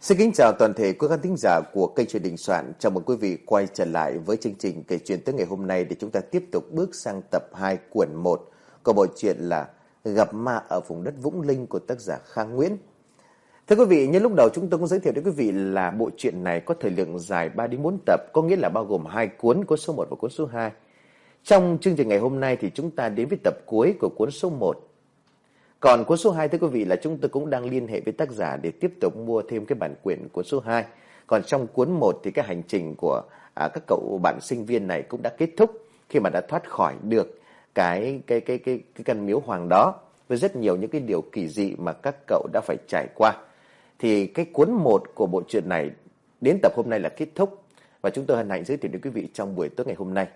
Xin kính chào toàn thể quý khán thính giả của kênh truyền đình soạn. Chào mừng quý vị quay trở lại với chương trình kể chuyện tới ngày hôm nay để chúng ta tiếp tục bước sang tập 2 quyển 1 của bộ truyện là Gặp ma ở vùng đất Vũng Linh của tác giả Khang Nguyễn. Thưa quý vị, như lúc đầu chúng tôi cũng giới thiệu đến quý vị là bộ truyện này có thời lượng dài 3 đến 4 tập, có nghĩa là bao gồm hai cuốn, cuốn số 1 và cuốn số 2. Trong chương trình ngày hôm nay thì chúng ta đến với tập cuối của cuốn số 1 còn cuốn số 2 thưa quý vị là chúng tôi cũng đang liên hệ với tác giả để tiếp tục mua thêm cái bản quyền cuốn số 2. Còn trong cuốn 1 thì cái hành trình của à, các cậu bạn sinh viên này cũng đã kết thúc khi mà đã thoát khỏi được cái cái cái cái cái căn miếu hoàng đó với rất nhiều những cái điều kỳ dị mà các cậu đã phải trải qua. Thì cái cuốn 1 của bộ truyện này đến tập hôm nay là kết thúc và chúng tôi hân hạnh giới thiệu đến quý vị trong buổi tối ngày hôm nay.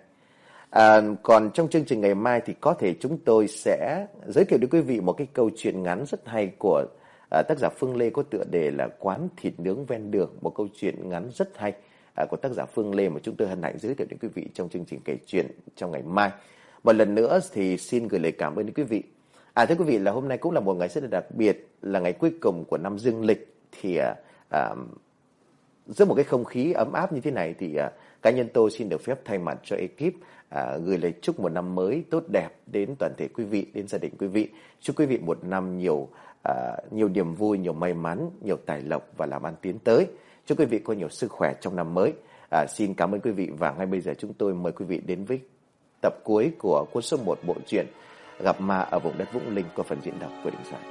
À, còn trong chương trình ngày mai thì có thể chúng tôi sẽ giới thiệu đến quý vị một cái câu chuyện ngắn rất hay của à, tác giả Phương Lê có tựa đề là Quán thịt nướng ven đường, một câu chuyện ngắn rất hay à, của tác giả Phương Lê mà chúng tôi hân hạnh giới thiệu đến quý vị trong chương trình kể chuyện trong ngày mai. Một lần nữa thì xin gửi lời cảm ơn đến quý vị. À thưa quý vị là hôm nay cũng là một ngày rất là đặc biệt, là ngày cuối cùng của năm dương lịch thì à, à, giữa một cái không khí ấm áp như thế này thì à, cá nhân tôi xin được phép thay mặt cho ekip à, gửi lời chúc một năm mới tốt đẹp đến toàn thể quý vị, đến gia đình quý vị. Chúc quý vị một năm nhiều à, nhiều niềm vui, nhiều may mắn, nhiều tài lộc và làm ăn tiến tới. Chúc quý vị có nhiều sức khỏe trong năm mới. À, xin cảm ơn quý vị và ngay bây giờ chúng tôi mời quý vị đến với tập cuối của cuốn số 1 bộ truyện Gặp ma ở vùng đất Vũng Linh qua phần diễn đọc của Đình Soạn.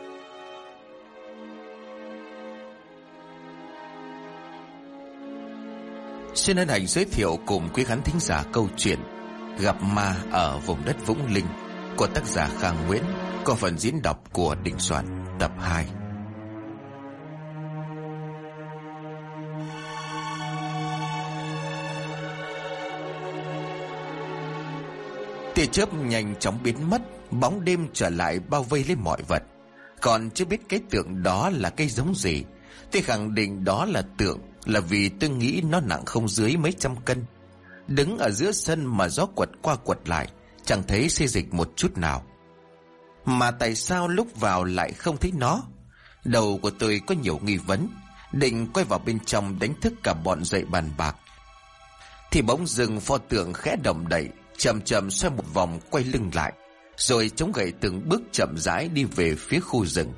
Xin hân hạnh giới thiệu cùng quý khán thính giả câu chuyện Gặp ma ở vùng đất Vũng Linh của tác giả Khang Nguyễn có phần diễn đọc của Đình Soạn tập 2. Tia chớp nhanh chóng biến mất, bóng đêm trở lại bao vây lấy mọi vật. Còn chưa biết cái tượng đó là cây giống gì, tôi khẳng định đó là tượng là vì tôi nghĩ nó nặng không dưới mấy trăm cân. Đứng ở giữa sân mà gió quật qua quật lại, chẳng thấy xê dịch một chút nào. Mà tại sao lúc vào lại không thấy nó? Đầu của tôi có nhiều nghi vấn, định quay vào bên trong đánh thức cả bọn dậy bàn bạc. Thì bỗng dừng pho tượng khẽ động đậy, chậm chậm xoay một vòng quay lưng lại, rồi chống gậy từng bước chậm rãi đi về phía khu rừng.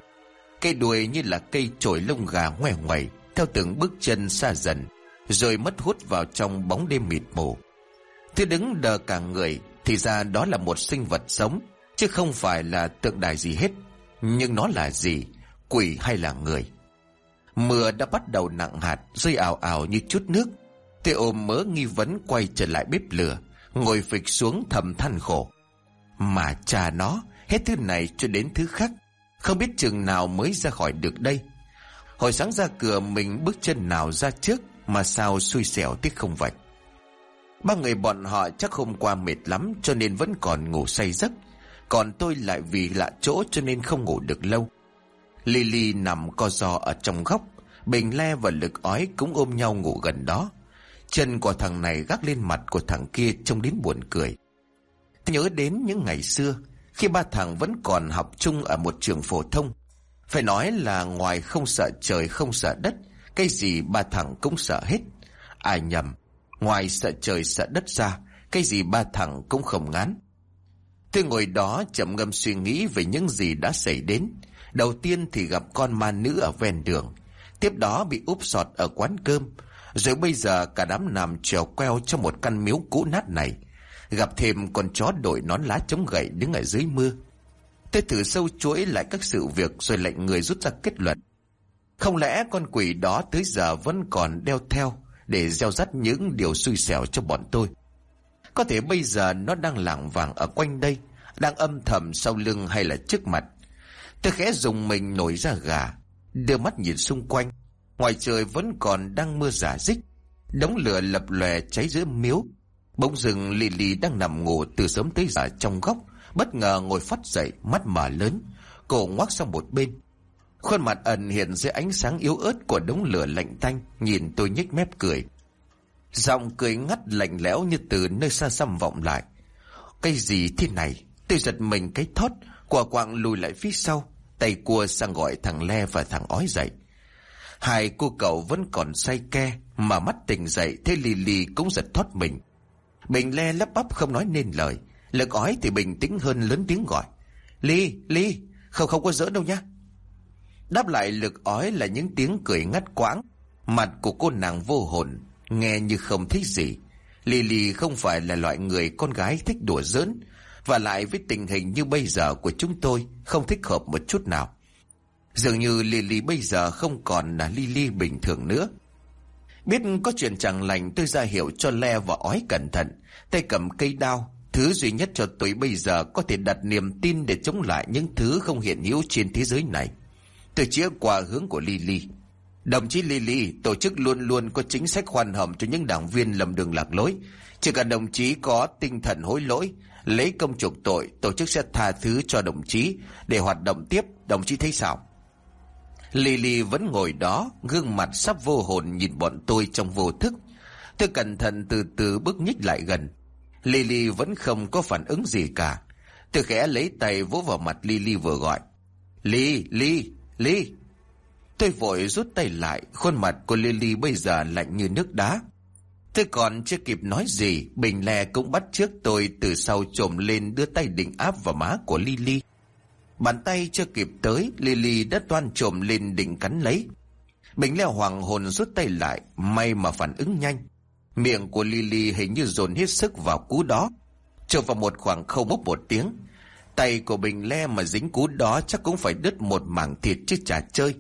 Cây đuôi như là cây chổi lông gà ngoe ngoẩy theo từng bước chân xa dần, rồi mất hút vào trong bóng đêm mịt mù. Tôi đứng đờ cả người, thì ra đó là một sinh vật sống, chứ không phải là tượng đài gì hết. Nhưng nó là gì? Quỷ hay là người? Mưa đã bắt đầu nặng hạt, rơi ảo ảo như chút nước. Tôi ôm mớ nghi vấn quay trở lại bếp lửa, ngồi phịch xuống thầm than khổ. Mà cha nó, hết thứ này cho đến thứ khác, không biết chừng nào mới ra khỏi được đây. Hồi sáng ra cửa mình bước chân nào ra trước mà sao xui xẻo tiếc không vậy. Ba người bọn họ chắc hôm qua mệt lắm cho nên vẫn còn ngủ say giấc. Còn tôi lại vì lạ chỗ cho nên không ngủ được lâu. Lily nằm co giò ở trong góc. Bình Le và lực ói cũng ôm nhau ngủ gần đó. Chân của thằng này gác lên mặt của thằng kia trông đến buồn cười. Nhớ đến những ngày xưa, khi ba thằng vẫn còn học chung ở một trường phổ thông. Phải nói là ngoài không sợ trời không sợ đất, cái gì ba thằng cũng sợ hết. Ai nhầm, ngoài sợ trời sợ đất ra, cái gì ba thằng cũng không ngán. Tôi ngồi đó chậm ngâm suy nghĩ về những gì đã xảy đến. Đầu tiên thì gặp con ma nữ ở ven đường. Tiếp đó bị úp sọt ở quán cơm. Rồi bây giờ cả đám nằm trèo queo trong một căn miếu cũ nát này. Gặp thêm con chó đội nón lá chống gậy đứng ở dưới mưa. Tôi thử sâu chuỗi lại các sự việc rồi lệnh người rút ra kết luận. Không lẽ con quỷ đó tới giờ vẫn còn đeo theo để gieo rắt những điều xui xẻo cho bọn tôi? Có thể bây giờ nó đang lảng vàng ở quanh đây, đang âm thầm sau lưng hay là trước mặt. Tôi khẽ dùng mình nổi ra gà, đưa mắt nhìn xung quanh. Ngoài trời vẫn còn đang mưa giả dích, đống lửa lập lòe cháy giữa miếu. Bỗng rừng lì lì đang nằm ngủ từ sớm tới giờ trong góc, bất ngờ ngồi phát dậy, mắt mở lớn, cổ ngoác sang một bên. Khuôn mặt ẩn hiện dưới ánh sáng yếu ớt của đống lửa lạnh tanh, nhìn tôi nhếch mép cười. Giọng cười ngắt lạnh lẽo như từ nơi xa xăm vọng lại. Cái gì thế này? Tôi giật mình cái thót, quả quạng lùi lại phía sau, tay cua sang gọi thằng Le và thằng ói dậy. Hai cô cậu vẫn còn say ke, mà mắt tỉnh dậy thế lì lì cũng giật thoát mình. Bình le lắp bắp không nói nên lời. Lực ói thì bình tĩnh hơn lớn tiếng gọi. Ly, Ly, không không có giỡn đâu nhá. Đáp lại lực ói là những tiếng cười ngắt quãng. Mặt của cô nàng vô hồn, nghe như không thích gì. Lily không phải là loại người con gái thích đùa giỡn, và lại với tình hình như bây giờ của chúng tôi không thích hợp một chút nào. Dường như Lily bây giờ không còn là Lily bình thường nữa. Biết có chuyện chẳng lành tôi ra hiệu cho Le và ói cẩn thận, tay cầm cây đao, thứ duy nhất cho tôi bây giờ có thể đặt niềm tin để chống lại những thứ không hiện hữu trên thế giới này. Tôi chĩa qua hướng của Lily. Đồng chí Lily, tổ chức luôn luôn có chính sách khoan hồng cho những đảng viên lầm đường lạc lối. Chỉ cần đồng chí có tinh thần hối lỗi, lấy công chuộc tội, tổ chức sẽ tha thứ cho đồng chí để hoạt động tiếp, đồng chí thấy sao? Lily vẫn ngồi đó, gương mặt sắp vô hồn nhìn bọn tôi trong vô thức. Tôi cẩn thận từ từ bước nhích lại gần. Lily vẫn không có phản ứng gì cả. Tôi khẽ lấy tay vỗ vào mặt Lily vừa gọi. Ly, Ly, Ly. Tôi vội rút tay lại, khuôn mặt của Lily bây giờ lạnh như nước đá. Tôi còn chưa kịp nói gì, Bình Lè cũng bắt trước tôi từ sau trồm lên đưa tay định áp vào má của Lily. Bàn tay chưa kịp tới, Lily đã toan trồm lên định cắn lấy. Bình Lè hoàng hồn rút tay lại, may mà phản ứng nhanh. Miệng của Lily hình như dồn hết sức vào cú đó. Trộm vào một khoảng không bốc một tiếng. Tay của Bình Le mà dính cú đó chắc cũng phải đứt một mảng thịt chứ chả chơi.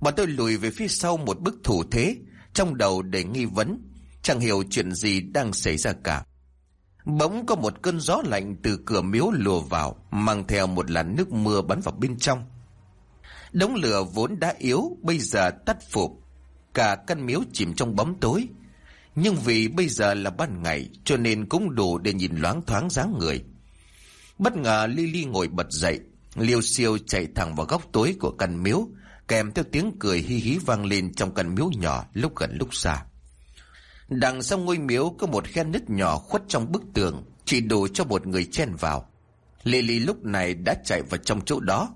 Bọn tôi lùi về phía sau một bức thủ thế, trong đầu để nghi vấn, chẳng hiểu chuyện gì đang xảy ra cả. Bỗng có một cơn gió lạnh từ cửa miếu lùa vào, mang theo một làn nước mưa bắn vào bên trong. Đống lửa vốn đã yếu, bây giờ tắt phục. Cả căn miếu chìm trong bóng tối. Nhưng vì bây giờ là ban ngày, cho nên cũng đủ để nhìn loáng thoáng dáng người. Bất ngờ Lily ngồi bật dậy, liêu siêu chạy thẳng vào góc tối của căn miếu, kèm theo tiếng cười hi hí vang lên trong căn miếu nhỏ lúc gần lúc xa. Đằng sau ngôi miếu có một khe nứt nhỏ khuất trong bức tường, chỉ đủ cho một người chen vào. Lily lúc này đã chạy vào trong chỗ đó.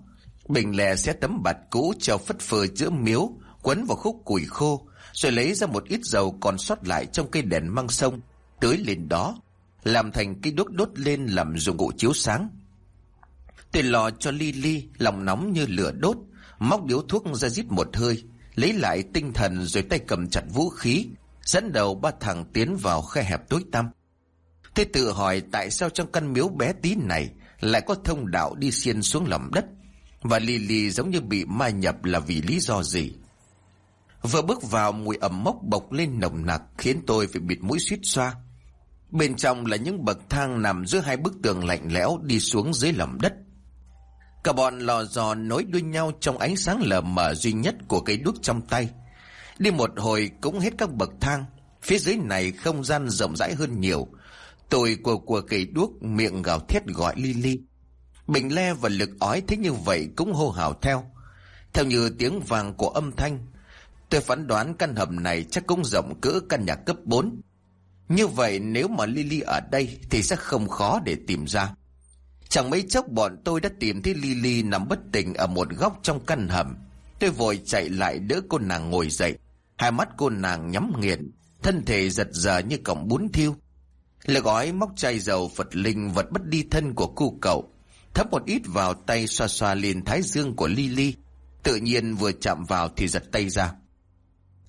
Bình lè xé tấm bạt cũ treo phất phơ giữa miếu, quấn vào khúc củi khô, rồi lấy ra một ít dầu còn sót lại trong cây đèn măng sông, tưới lên đó, làm thành cái đốt đốt lên làm dụng cụ chiếu sáng. Tôi lò cho Lily, lòng nóng như lửa đốt, móc điếu thuốc ra giết một hơi, lấy lại tinh thần rồi tay cầm chặt vũ khí, dẫn đầu ba thằng tiến vào khe hẹp tối tăm. Tôi tự hỏi tại sao trong căn miếu bé tí này lại có thông đạo đi xiên xuống lòng đất, và Lily giống như bị ma nhập là vì lý do gì. Vừa bước vào mùi ẩm mốc bộc lên nồng nặc khiến tôi phải bịt mũi suýt xoa. Bên trong là những bậc thang nằm giữa hai bức tường lạnh lẽo đi xuống dưới lòng đất. Cả bọn lò dò nối đuôi nhau trong ánh sáng lờ mờ duy nhất của cây đuốc trong tay. Đi một hồi cũng hết các bậc thang. Phía dưới này không gian rộng rãi hơn nhiều. Tôi của của cây đuốc miệng gào thét gọi Lily. Bình le và lực ói thế như vậy cũng hô hào theo. Theo như tiếng vàng của âm thanh, tôi phán đoán căn hầm này chắc cũng rộng cỡ căn nhà cấp 4. Như vậy nếu mà Lily ở đây thì sẽ không khó để tìm ra. Chẳng mấy chốc bọn tôi đã tìm thấy Lily nằm bất tỉnh ở một góc trong căn hầm. Tôi vội chạy lại đỡ cô nàng ngồi dậy. Hai mắt cô nàng nhắm nghiền, thân thể giật giờ như cọng bún thiêu. Là gói móc chai dầu Phật linh vật bất đi thân của cô cậu. thấp một ít vào tay xoa xoa lên thái dương của Lily. Tự nhiên vừa chạm vào thì giật tay ra.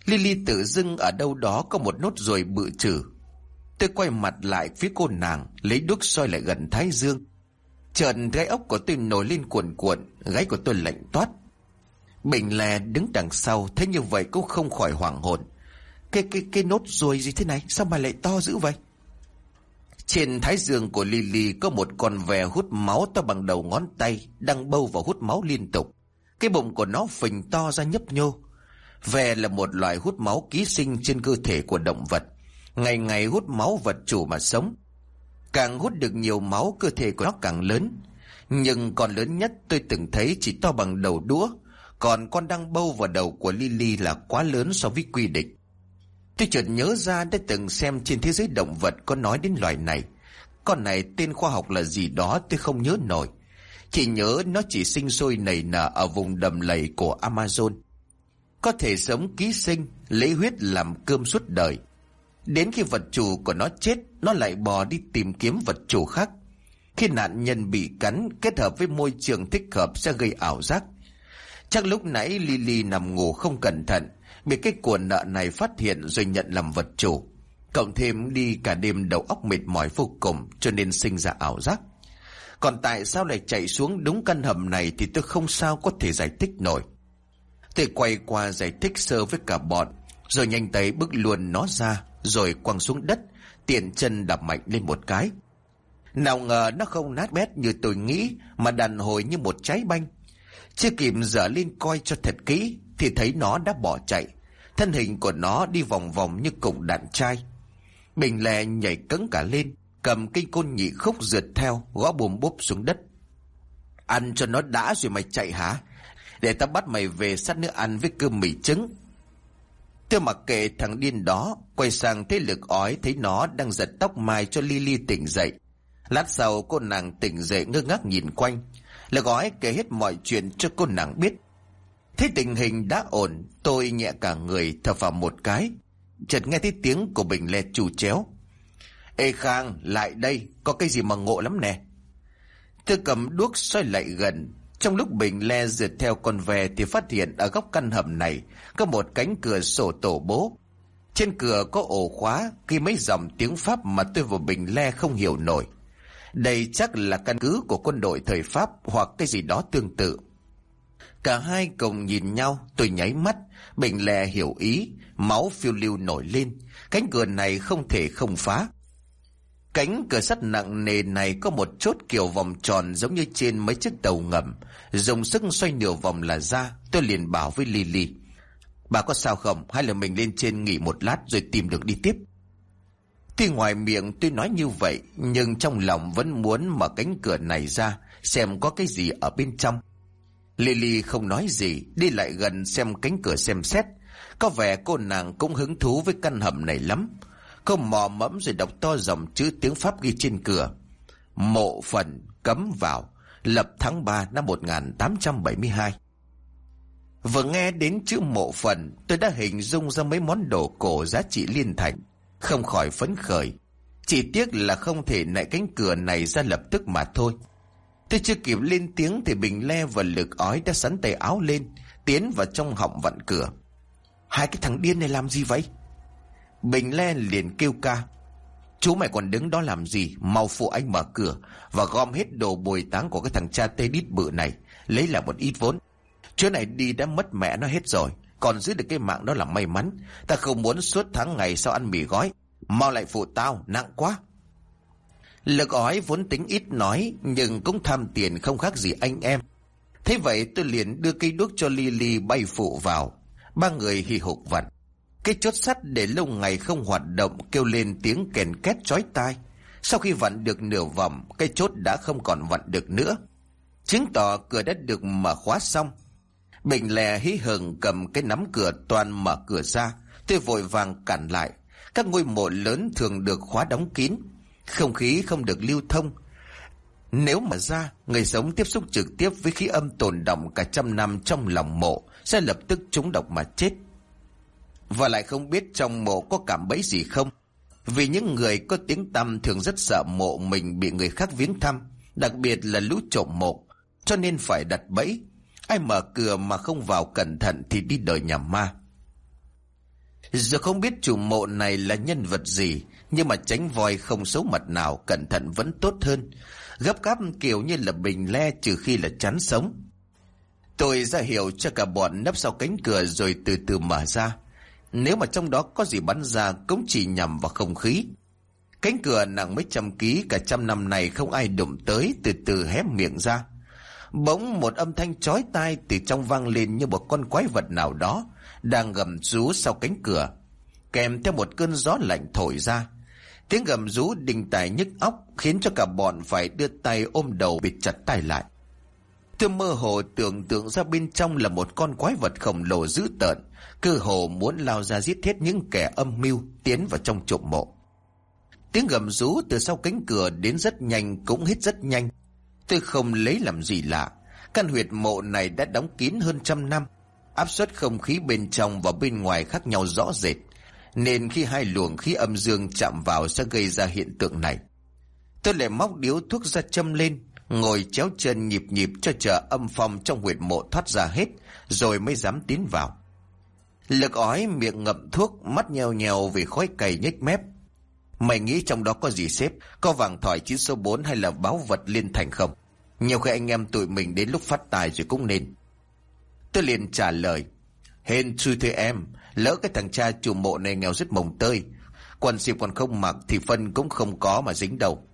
Lily tự dưng ở đâu đó có một nốt ruồi bự trừ Tôi quay mặt lại phía cô nàng, lấy đuốc soi lại gần Thái Dương. Chợt gáy ốc của tôi nổi lên cuộn cuộn, gáy của tôi lạnh toát. Bình lè đứng đằng sau, thế như vậy cũng không khỏi hoảng hồn. Cái cái cái nốt ruồi gì thế này, sao mà lại to dữ vậy? Trên thái dương của Lily có một con ve hút máu to bằng đầu ngón tay, đang bâu vào hút máu liên tục. Cái bụng của nó phình to ra nhấp nhô. Ve là một loại hút máu ký sinh trên cơ thể của động vật ngày ngày hút máu vật chủ mà sống. Càng hút được nhiều máu cơ thể của nó càng lớn. Nhưng con lớn nhất tôi từng thấy chỉ to bằng đầu đũa, còn con đang bâu vào đầu của Lily là quá lớn so với quy định. Tôi chợt nhớ ra đã từng xem trên thế giới động vật có nói đến loài này. Con này tên khoa học là gì đó tôi không nhớ nổi. Chỉ nhớ nó chỉ sinh sôi nảy nở ở vùng đầm lầy của Amazon. có thể sống ký sinh, lấy huyết làm cơm suốt đời. Đến khi vật chủ của nó chết, nó lại bò đi tìm kiếm vật chủ khác. Khi nạn nhân bị cắn, kết hợp với môi trường thích hợp sẽ gây ảo giác. Chắc lúc nãy Lily nằm ngủ không cẩn thận, bị cái cuộn nợ này phát hiện rồi nhận làm vật chủ. Cộng thêm đi cả đêm đầu óc mệt mỏi vô cùng cho nên sinh ra ảo giác. Còn tại sao lại chạy xuống đúng căn hầm này thì tôi không sao có thể giải thích nổi. Tôi quay qua giải thích sơ với cả bọn, rồi nhanh tay bước luôn nó ra, rồi quăng xuống đất, tiện chân đạp mạnh lên một cái. Nào ngờ nó không nát bét như tôi nghĩ, mà đàn hồi như một trái banh. Chưa kịp dở lên coi cho thật kỹ, thì thấy nó đã bỏ chạy. Thân hình của nó đi vòng vòng như cục đạn chai. Bình lè nhảy cứng cả lên, cầm cây côn nhị khúc rượt theo, gõ bùm bốp xuống đất. Ăn cho nó đã rồi mày chạy hả? Để tao bắt mày về sát nước ăn với cơm mì trứng. Tôi mặc kệ thằng điên đó, quay sang thấy lực ói thấy nó đang giật tóc mai cho Lily tỉnh dậy. Lát sau cô nàng tỉnh dậy ngơ ngác nhìn quanh. Lực ói kể hết mọi chuyện cho cô nàng biết. Thấy tình hình đã ổn, tôi nhẹ cả người thở vào một cái. Chợt nghe thấy tiếng của Bình Lê chủ chéo. Ê Khang, lại đây, có cái gì mà ngộ lắm nè. Tôi cầm đuốc xoay lại gần. Trong lúc Bình le rượt theo con ve thì phát hiện ở góc căn hầm này có một cánh cửa sổ tổ bố. Trên cửa có ổ khóa khi mấy dòng tiếng Pháp mà tôi và Bình le không hiểu nổi. Đây chắc là căn cứ của quân đội thời Pháp hoặc cái gì đó tương tự. Cả hai cùng nhìn nhau, tôi nháy mắt, Bình lè hiểu ý, máu phiêu lưu nổi lên. Cánh cửa này không thể không phá. Cánh cửa sắt nặng nề này có một chốt kiểu vòng tròn giống như trên mấy chiếc tàu ngầm. Dùng sức xoay nửa vòng là ra, tôi liền bảo với Lily. Bà có sao không? Hay là mình lên trên nghỉ một lát rồi tìm được đi tiếp? Tuy ngoài miệng tôi nói như vậy, nhưng trong lòng vẫn muốn mở cánh cửa này ra, xem có cái gì ở bên trong. Lily không nói gì, đi lại gần xem cánh cửa xem xét. Có vẻ cô nàng cũng hứng thú với căn hầm này lắm. Cô mò mẫm rồi đọc to dòng chữ tiếng Pháp ghi trên cửa. Mộ phần cấm vào, lập tháng 3 năm 1872. Vừa nghe đến chữ mộ phần, tôi đã hình dung ra mấy món đồ cổ giá trị liên thành, không khỏi phấn khởi. Chỉ tiếc là không thể nạy cánh cửa này ra lập tức mà thôi. Tôi chưa kịp lên tiếng thì Bình Le và Lực ói đã sắn tay áo lên, tiến vào trong họng vặn cửa. Hai cái thằng điên này làm gì vậy? Bình Le liền kêu ca. Chú mày còn đứng đó làm gì? Mau phụ anh mở cửa và gom hết đồ bồi táng của cái thằng cha tê đít bự này, lấy lại một ít vốn. Chỗ này đi đã mất mẹ nó hết rồi, còn giữ được cái mạng đó là may mắn. Ta không muốn suốt tháng ngày sau ăn mì gói. Mau lại phụ tao, nặng quá. Lực ói vốn tính ít nói nhưng cũng tham tiền không khác gì anh em. Thế vậy tôi liền đưa cây đuốc cho Lily bay phụ vào. Ba người hì hục vặn. Cái chốt sắt để lâu ngày không hoạt động kêu lên tiếng kèn két chói tai. Sau khi vặn được nửa vòng, cái chốt đã không còn vặn được nữa. Chứng tỏ cửa đã được mở khóa xong. Bình lè hí hừng cầm cái nắm cửa toàn mở cửa ra. Tôi vội vàng cản lại. Các ngôi mộ lớn thường được khóa đóng kín. Không khí không được lưu thông. Nếu mà ra, người sống tiếp xúc trực tiếp với khí âm tồn động cả trăm năm trong lòng mộ sẽ lập tức trúng độc mà chết. Và lại không biết trong mộ có cảm bẫy gì không. Vì những người có tiếng tăm thường rất sợ mộ mình bị người khác viếng thăm, đặc biệt là lũ trộm mộ, cho nên phải đặt bẫy. Ai mở cửa mà không vào cẩn thận thì đi đời nhà ma. Giờ không biết chủ mộ này là nhân vật gì, nhưng mà tránh voi không xấu mặt nào cẩn thận vẫn tốt hơn. Gấp gáp kiểu như là bình le trừ khi là chán sống. Tôi ra hiệu cho cả bọn nấp sau cánh cửa rồi từ từ mở ra. Nếu mà trong đó có gì bắn ra cũng chỉ nhằm vào không khí. Cánh cửa nặng mấy trăm ký, cả trăm năm này không ai đụng tới, từ từ hé miệng ra. Bỗng một âm thanh chói tai từ trong vang lên như một con quái vật nào đó, đang gầm rú sau cánh cửa. Kèm theo một cơn gió lạnh thổi ra. Tiếng gầm rú đình tài nhức óc khiến cho cả bọn phải đưa tay ôm đầu bịt chặt tay lại. Tôi mơ hồ tưởng tượng ra bên trong là một con quái vật khổng lồ dữ tợn, cơ hồ muốn lao ra giết hết những kẻ âm mưu tiến vào trong trộm mộ. Tiếng gầm rú từ sau cánh cửa đến rất nhanh cũng hết rất nhanh. Tôi không lấy làm gì lạ, căn huyệt mộ này đã đóng kín hơn trăm năm. Áp suất không khí bên trong và bên ngoài khác nhau rõ rệt, nên khi hai luồng khí âm dương chạm vào sẽ gây ra hiện tượng này. Tôi lại móc điếu thuốc ra châm lên, ngồi chéo chân nhịp nhịp cho chờ âm phong trong huyệt mộ thoát ra hết, rồi mới dám tiến vào. Lực ói miệng ngậm thuốc, mắt nheo nheo vì khói cày nhếch mép. Mày nghĩ trong đó có gì xếp, có vàng thỏi chín số 4 hay là báo vật liên thành không? Nhiều khi anh em tụi mình đến lúc phát tài rồi cũng nên. Tôi liền trả lời, Hên xui thưa em, lỡ cái thằng cha chủ mộ này nghèo rất mồng tơi. Quần xịp còn không mặc thì phân cũng không có mà dính đầu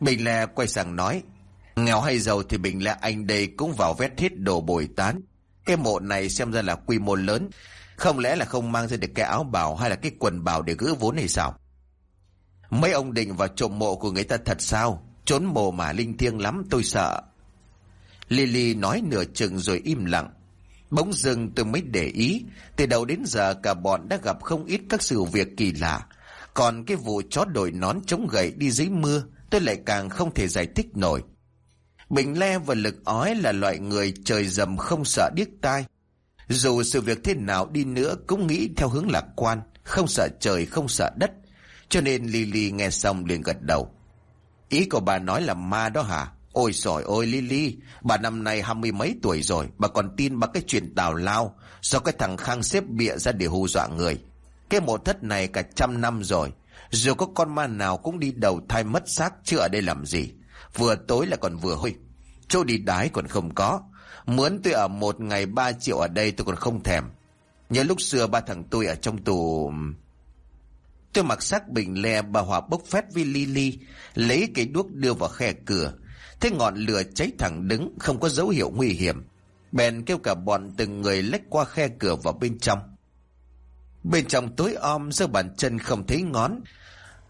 Bình Lè quay sang nói, nghèo hay giàu thì Bình lẽ anh đây cũng vào vét hết đồ bồi tán. Cái mộ này xem ra là quy mô lớn, không lẽ là không mang ra được cái áo bào hay là cái quần bào để gỡ vốn hay sao? Mấy ông định vào trộm mộ của người ta thật sao? Trốn mồ mà linh thiêng lắm tôi sợ. Lily nói nửa chừng rồi im lặng. Bỗng dưng tôi mới để ý, từ đầu đến giờ cả bọn đã gặp không ít các sự việc kỳ lạ. Còn cái vụ chó đổi nón chống gậy đi dưới mưa, tôi lại càng không thể giải thích nổi. Bình Le và Lực ói là loại người trời dầm không sợ điếc tai. Dù sự việc thế nào đi nữa cũng nghĩ theo hướng lạc quan, không sợ trời, không sợ đất. Cho nên Lily nghe xong liền gật đầu. Ý của bà nói là ma đó hả? Ôi sỏi ôi Lily, bà năm nay hai mươi mấy tuổi rồi, bà còn tin bà cái chuyện tào lao, do cái thằng Khang xếp bịa ra để hù dọa người. Cái mộ thất này cả trăm năm rồi, dù có con ma nào cũng đi đầu thai mất xác chứ ở đây làm gì. Vừa tối là còn vừa hôi. Chỗ đi đái còn không có. Mướn tôi ở một ngày ba triệu ở đây tôi còn không thèm. Nhớ lúc xưa ba thằng tôi ở trong tù... Tôi mặc sắc bình le bà hòa bốc phét với Lily, lấy cái đuốc đưa vào khe cửa. Thế ngọn lửa cháy thẳng đứng, không có dấu hiệu nguy hiểm. Bèn kêu cả bọn từng người lách qua khe cửa vào bên trong. Bên trong tối om giơ bàn chân không thấy ngón.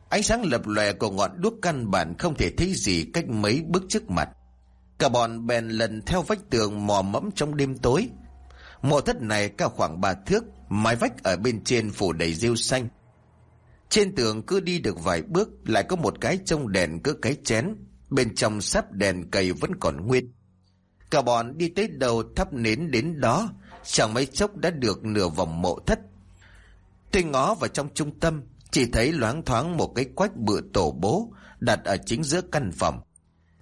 Ánh sáng lập lòe của ngọn đuốc căn bản không thể thấy gì cách mấy bước trước mặt. Cả bọn bèn lần theo vách tường mò mẫm trong đêm tối. Mộ thất này cao khoảng ba thước, mái vách ở bên trên phủ đầy rêu xanh. Trên tường cứ đi được vài bước lại có một cái trông đèn cứ cái chén, bên trong sắp đèn cầy vẫn còn nguyên. Cả bọn đi tới đầu thắp nến đến đó, chẳng mấy chốc đã được nửa vòng mộ thất. Tôi ngó vào trong trung tâm, chỉ thấy loáng thoáng một cái quách bự tổ bố đặt ở chính giữa căn phòng.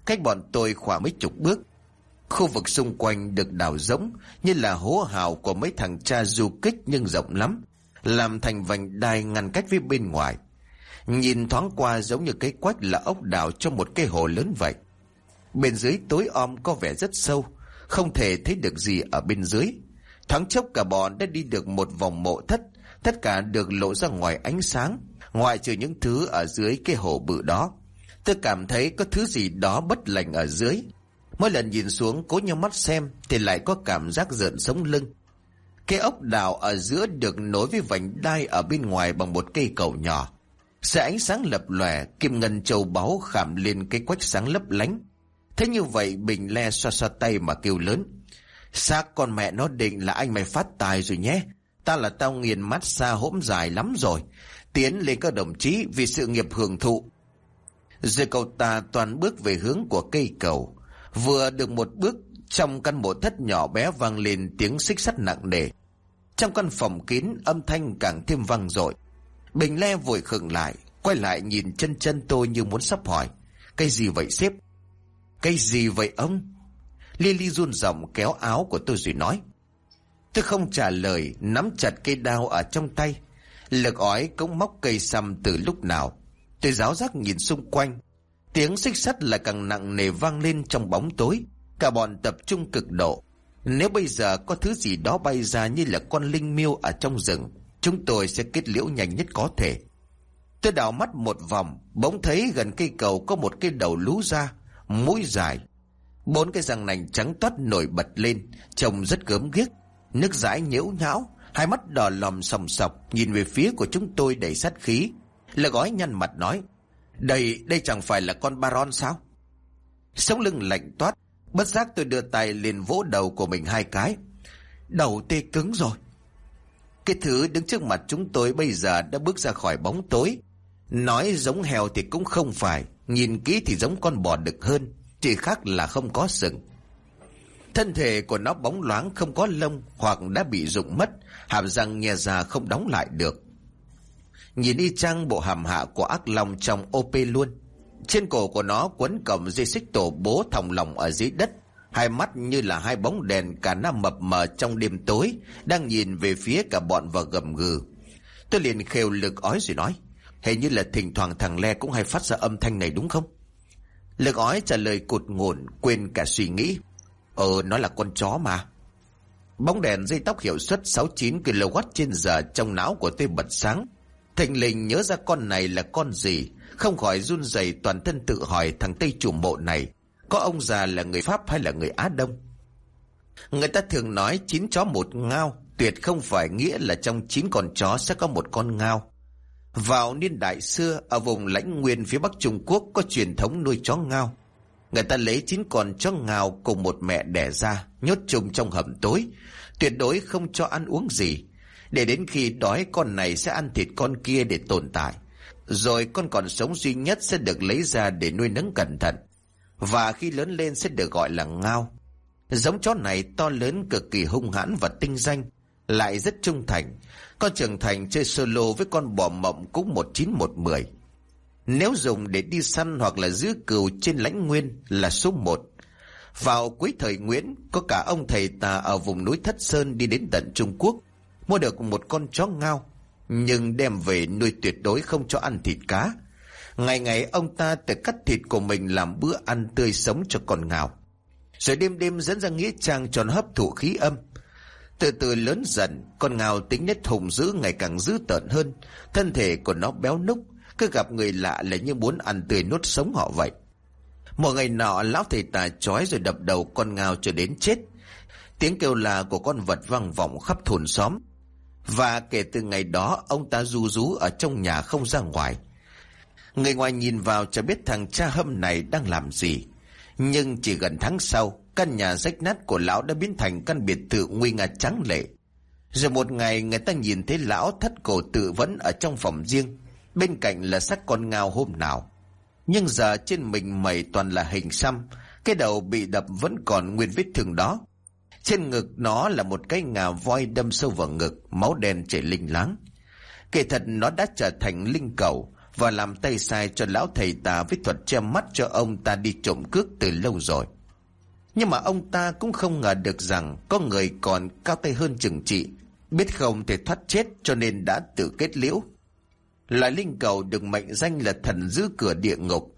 Cách bọn tôi khoảng mấy chục bước. Khu vực xung quanh được đào rỗng như là hố hào của mấy thằng cha du kích nhưng rộng lắm, làm thành vành đai ngăn cách với bên ngoài. Nhìn thoáng qua giống như cái quách là ốc đào trong một cái hồ lớn vậy. Bên dưới tối om có vẻ rất sâu, không thể thấy được gì ở bên dưới. Thoáng chốc cả bọn đã đi được một vòng mộ thất, tất cả được lộ ra ngoài ánh sáng, ngoại trừ những thứ ở dưới cái hồ bự đó. Tôi cảm thấy có thứ gì đó bất lành ở dưới. Mỗi lần nhìn xuống cố nhau mắt xem thì lại có cảm giác rợn sống lưng. Cái ốc đào ở giữa được nối với vành đai ở bên ngoài bằng một cây cầu nhỏ. Sẽ ánh sáng lập lòe, kim ngân châu báu khảm lên cái quách sáng lấp lánh. Thế như vậy Bình le xoa xoa tay mà kêu lớn. Xác con mẹ nó định là anh mày phát tài rồi nhé. Ta là tao nghiền mắt xa hỗm dài lắm rồi. Tiến lên các đồng chí vì sự nghiệp hưởng thụ. Rồi cậu ta toàn bước về hướng của cây cầu. Vừa được một bước trong căn mộ thất nhỏ bé vang lên tiếng xích sắt nặng nề. Trong căn phòng kín âm thanh càng thêm vang dội. Bình le vội khựng lại, quay lại nhìn chân chân tôi như muốn sắp hỏi. Cái gì vậy sếp? Cái gì vậy ông? Lily run giọng kéo áo của tôi rồi nói. Tôi không trả lời, nắm chặt cây đao ở trong tay. Lực ói cũng móc cây xăm từ lúc nào. Tôi giáo giác nhìn xung quanh. Tiếng xích sắt lại càng nặng nề vang lên trong bóng tối. Cả bọn tập trung cực độ. Nếu bây giờ có thứ gì đó bay ra như là con linh miêu ở trong rừng, chúng tôi sẽ kết liễu nhanh nhất có thể. Tôi đảo mắt một vòng, bỗng thấy gần cây cầu có một cái đầu lú ra, mũi dài. Bốn cái răng nành trắng toát nổi bật lên, trông rất gớm ghiếc, nước dãi nhễu nhão, hai mắt đỏ lòm sòng sọc, nhìn về phía của chúng tôi đầy sát khí. Là gói nhăn mặt nói, đây, đây chẳng phải là con baron sao? Sống lưng lạnh toát, bất giác tôi đưa tay liền vỗ đầu của mình hai cái. Đầu tê cứng rồi. Cái thứ đứng trước mặt chúng tôi bây giờ đã bước ra khỏi bóng tối. Nói giống heo thì cũng không phải, nhìn kỹ thì giống con bò đực hơn, chỉ khác là không có sừng. Thân thể của nó bóng loáng không có lông hoặc đã bị rụng mất, hàm răng nghe ra không đóng lại được. Nhìn y chang bộ hàm hạ của ác long trong OP luôn. Trên cổ của nó quấn cầm dây xích tổ bố thòng lòng ở dưới đất. Hai mắt như là hai bóng đèn cả năm mập mờ trong đêm tối, đang nhìn về phía cả bọn và gầm gừ. Tôi liền khều lực ói rồi nói, hình như là thỉnh thoảng thằng Le cũng hay phát ra âm thanh này đúng không? Lực ói trả lời cụt ngổn, quên cả suy nghĩ. Ờ, nó là con chó mà. Bóng đèn dây tóc hiệu suất 69 kW trên giờ trong não của tôi bật sáng. Thành lình nhớ ra con này là con gì, không khỏi run rẩy toàn thân tự hỏi thằng Tây chủ mộ này, có ông già là người Pháp hay là người Á Đông? Người ta thường nói chín chó một ngao, tuyệt không phải nghĩa là trong chín con chó sẽ có một con ngao. Vào niên đại xưa, ở vùng lãnh nguyên phía Bắc Trung Quốc có truyền thống nuôi chó ngao. Người ta lấy chín con chó ngào cùng một mẹ đẻ ra, nhốt chung trong hầm tối, tuyệt đối không cho ăn uống gì. Để đến khi đói con này sẽ ăn thịt con kia để tồn tại. Rồi con còn sống duy nhất sẽ được lấy ra để nuôi nấng cẩn thận. Và khi lớn lên sẽ được gọi là ngao. Giống chó này to lớn cực kỳ hung hãn và tinh danh, lại rất trung thành. Con trưởng thành chơi solo với con bò mộng cũng một chín một mười. Nếu dùng để đi săn hoặc là giữ cừu trên lãnh nguyên là số một. Vào cuối thời Nguyễn, có cả ông thầy tà ở vùng núi Thất Sơn đi đến tận Trung Quốc, mua được một con chó ngao, nhưng đem về nuôi tuyệt đối không cho ăn thịt cá. Ngày ngày ông ta tự cắt thịt của mình làm bữa ăn tươi sống cho con ngao. Rồi đêm đêm dẫn ra nghĩa trang tròn hấp thụ khí âm. Từ từ lớn dần, con ngao tính nét hùng dữ ngày càng dữ tợn hơn. Thân thể của nó béo núc, cứ gặp người lạ là như muốn ăn tươi nuốt sống họ vậy. Một ngày nọ, lão thầy tà chói rồi đập đầu con ngao cho đến chết. Tiếng kêu là của con vật vang vọng khắp thôn xóm. Và kể từ ngày đó, ông ta ru rú ở trong nhà không ra ngoài. Người ngoài nhìn vào cho biết thằng cha hâm này đang làm gì. Nhưng chỉ gần tháng sau, căn nhà rách nát của lão đã biến thành căn biệt thự nguy nga trắng lệ. Rồi một ngày người ta nhìn thấy lão thất cổ tự vẫn ở trong phòng riêng, bên cạnh là xác con ngao hôm nào. Nhưng giờ trên mình mẩy toàn là hình xăm, cái đầu bị đập vẫn còn nguyên vết thương đó. Trên ngực nó là một cái ngà voi đâm sâu vào ngực, máu đen chảy linh láng. Kể thật nó đã trở thành linh cầu và làm tay sai cho lão thầy ta với thuật che mắt cho ông ta đi trộm cướp từ lâu rồi. Nhưng mà ông ta cũng không ngờ được rằng có người còn cao tay hơn chừng trị, biết không thể thoát chết cho nên đã tự kết liễu. Loại linh cầu được mệnh danh là thần giữ cửa địa ngục.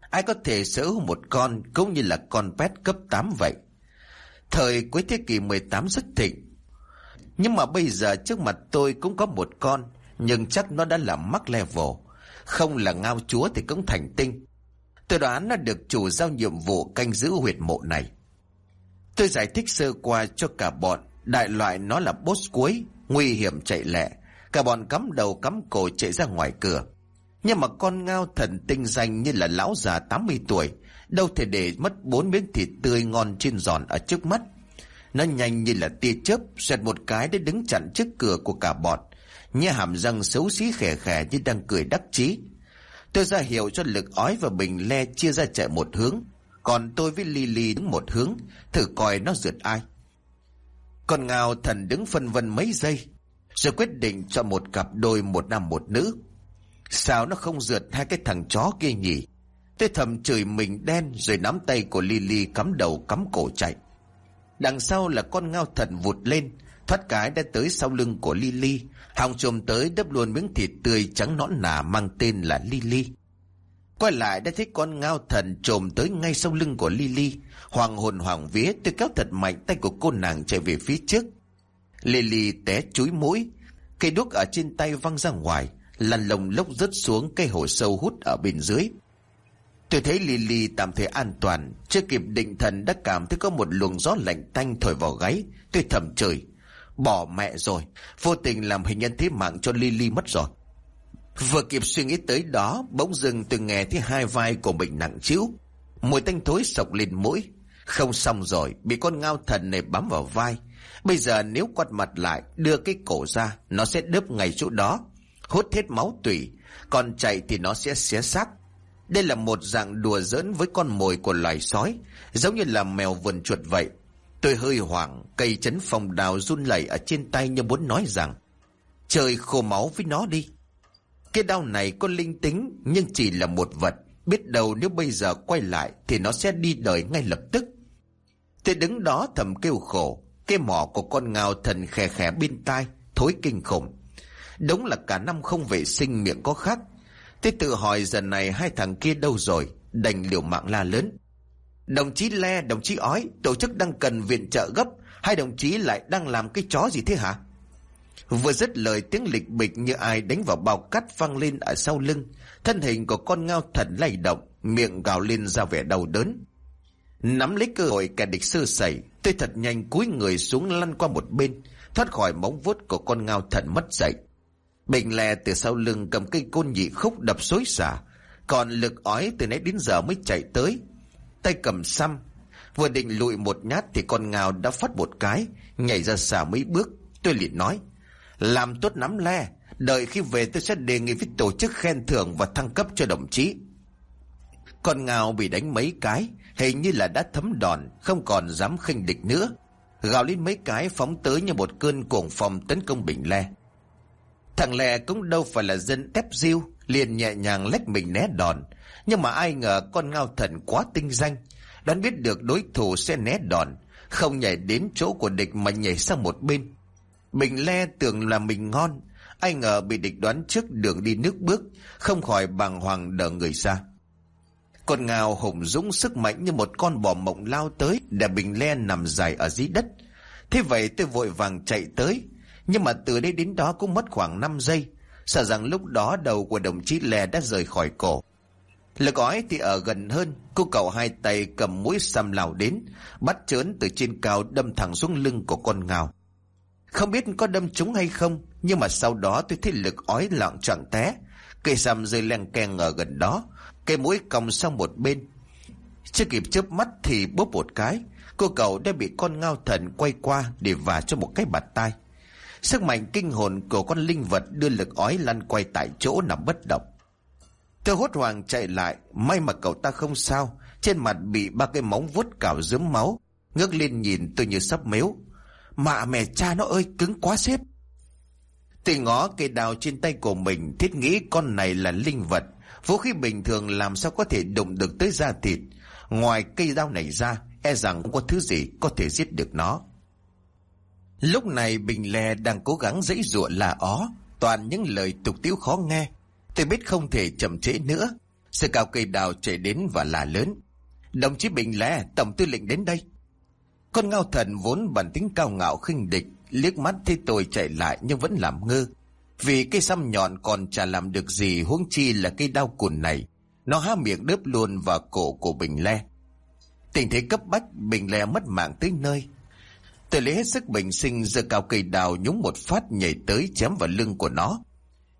Ai có thể sở hữu một con cũng như là con pet cấp 8 vậy. Thời cuối thế kỷ 18 rất thịnh. Nhưng mà bây giờ trước mặt tôi cũng có một con, nhưng chắc nó đã là mắc level. Không là ngao chúa thì cũng thành tinh. Tôi đoán nó được chủ giao nhiệm vụ canh giữ huyệt mộ này. Tôi giải thích sơ qua cho cả bọn, đại loại nó là boss cuối, nguy hiểm chạy lẹ. Cả bọn cắm đầu cắm cổ chạy ra ngoài cửa. Nhưng mà con ngao thần tinh danh như là lão già 80 tuổi, đâu thể để mất bốn miếng thịt tươi ngon trên giòn ở trước mắt. Nó nhanh như là tia chớp, xoẹt một cái để đứng chặn trước cửa của cả bọn. Như hàm răng xấu xí khẻ khẻ như đang cười đắc chí. Tôi ra hiệu cho lực ói và bình le chia ra chạy một hướng. Còn tôi với Lily đứng một hướng, thử coi nó rượt ai. con ngao thần đứng phân vân mấy giây, rồi quyết định cho một cặp đôi một nam một nữ. Sao nó không rượt hai cái thằng chó kia nhỉ? Tôi thầm chửi mình đen rồi nắm tay của Lily cắm đầu cắm cổ chạy. Đằng sau là con ngao thần vụt lên, thoát cái đã tới sau lưng của Lily, hòng trồm tới đắp luôn miếng thịt tươi trắng nõn nà mang tên là Lily. Quay lại đã thấy con ngao thần trồm tới ngay sau lưng của Lily, hoàng hồn hoàng vía tôi kéo thật mạnh tay của cô nàng chạy về phía trước. Lily té chúi mũi, cây đuốc ở trên tay văng ra ngoài, lăn lồng lốc rớt xuống cây hồ sâu hút ở bên dưới. Tôi thấy Lily tạm thời an toàn, chưa kịp định thần đã cảm thấy có một luồng gió lạnh tanh thổi vào gáy. Tôi thầm trời, bỏ mẹ rồi, vô tình làm hình nhân thế mạng cho Lily mất rồi. Vừa kịp suy nghĩ tới đó, bỗng dưng tôi nghe thấy hai vai của mình nặng chiếu. Mùi tanh thối sộc lên mũi. Không xong rồi, bị con ngao thần này bám vào vai. Bây giờ nếu quặt mặt lại, đưa cái cổ ra, nó sẽ đớp ngay chỗ đó. Hút hết máu tủy, còn chạy thì nó sẽ xé xác. Đây là một dạng đùa giỡn với con mồi của loài sói, giống như là mèo vườn chuột vậy, Tôi hơi hoảng, cây chấn phòng đào run lẩy ở trên tay như muốn nói rằng Trời khô máu với nó đi. Cái đau này có linh tính nhưng chỉ là một vật. Biết đâu nếu bây giờ quay lại thì nó sẽ đi đời ngay lập tức. Tôi đứng đó thầm kêu khổ. Cái mỏ của con ngao thần khè khè bên tai, thối kinh khủng. Đúng là cả năm không vệ sinh miệng có khác. thế tự hỏi giờ này hai thằng kia đâu rồi, đành liều mạng la lớn. Đồng chí Le, đồng chí ói, tổ chức đang cần viện trợ gấp, hai đồng chí lại đang làm cái chó gì thế hả? Vừa dứt lời tiếng lịch bịch như ai đánh vào bao cắt văng lên ở sau lưng. Thân hình của con ngao thần lay động, miệng gào lên ra vẻ đau đớn. Nắm lấy cơ hội kẻ địch sơ sẩy, tôi thật nhanh cúi người xuống lăn qua một bên, thoát khỏi móng vuốt của con ngao thần mất dậy. Bình lè từ sau lưng cầm cây côn nhị khúc đập xối xả, còn lực ói từ nãy đến giờ mới chạy tới. Tay cầm xăm, vừa định lùi một nhát thì con ngao đã phát một cái, nhảy ra xả mấy bước. Tôi liền nói, làm tốt nắm le, đợi khi về tôi sẽ đề nghị với tổ chức khen thưởng và thăng cấp cho đồng chí. Con ngao bị đánh mấy cái, hình như là đã thấm đòn, không còn dám khinh địch nữa. Gào lên mấy cái phóng tới như một cơn cuồng phòng tấn công Bình Le. Thằng lè cũng đâu phải là dân tép diêu, liền nhẹ nhàng lách mình né đòn. Nhưng mà ai ngờ con ngao thần quá tinh danh, đoán biết được đối thủ sẽ né đòn, không nhảy đến chỗ của địch mà nhảy sang một bên. Bình Le tưởng là mình ngon, ai ngờ bị địch đoán trước đường đi nước bước, không khỏi bàng hoàng đỡ người ra. Con ngào hùng dũng sức mạnh như một con bò mộng lao tới để Bình Le nằm dài ở dưới đất. Thế vậy tôi vội vàng chạy tới, nhưng mà từ đây đến đó cũng mất khoảng 5 giây, sợ rằng lúc đó đầu của đồng chí lè đã rời khỏi cổ. Lực ói thì ở gần hơn, cô cậu hai tay cầm mũi xăm lào đến, bắt chớn từ trên cao đâm thẳng xuống lưng của con ngào. Không biết có đâm trúng hay không, nhưng mà sau đó tôi thấy lực ói lạng choạng té. Cây xăm rơi len keng ở gần đó, cây mũi còng sang một bên. Chưa kịp chớp mắt thì bốp một cái, cô cậu đã bị con ngao thần quay qua để vả cho một cái bạt tai. Sức mạnh kinh hồn của con linh vật đưa lực ói lăn quay tại chỗ nằm bất động. Tôi hốt hoảng chạy lại, may mà cậu ta không sao, trên mặt bị ba cái móng vuốt cào dướm máu. Ngước lên nhìn tôi như sắp mếu. Mạ mẹ cha nó ơi, cứng quá xếp. Tôi ngó cây đào trên tay của mình, thiết nghĩ con này là linh vật. Vũ khí bình thường làm sao có thể đụng được tới da thịt. Ngoài cây dao này ra, e rằng không có thứ gì có thể giết được nó. Lúc này Bình Lè đang cố gắng dãy dụa là ó, toàn những lời tục tiếu khó nghe. Tôi biết không thể chậm trễ nữa. Sự cao cây đào chạy đến và là lớn. Đồng chí Bình Lè, Tổng tư lệnh đến đây. Con ngao thần vốn bản tính cao ngạo khinh địch, liếc mắt thấy tôi chạy lại nhưng vẫn làm ngơ. Vì cây xăm nhọn còn chả làm được gì huống chi là cây đau cùn này. Nó há miệng đớp luôn vào cổ của Bình Le. Tình thế cấp bách, Bình Le mất mạng tới nơi. Tôi lấy hết sức bình sinh giơ cao cây đào nhúng một phát nhảy tới chém vào lưng của nó.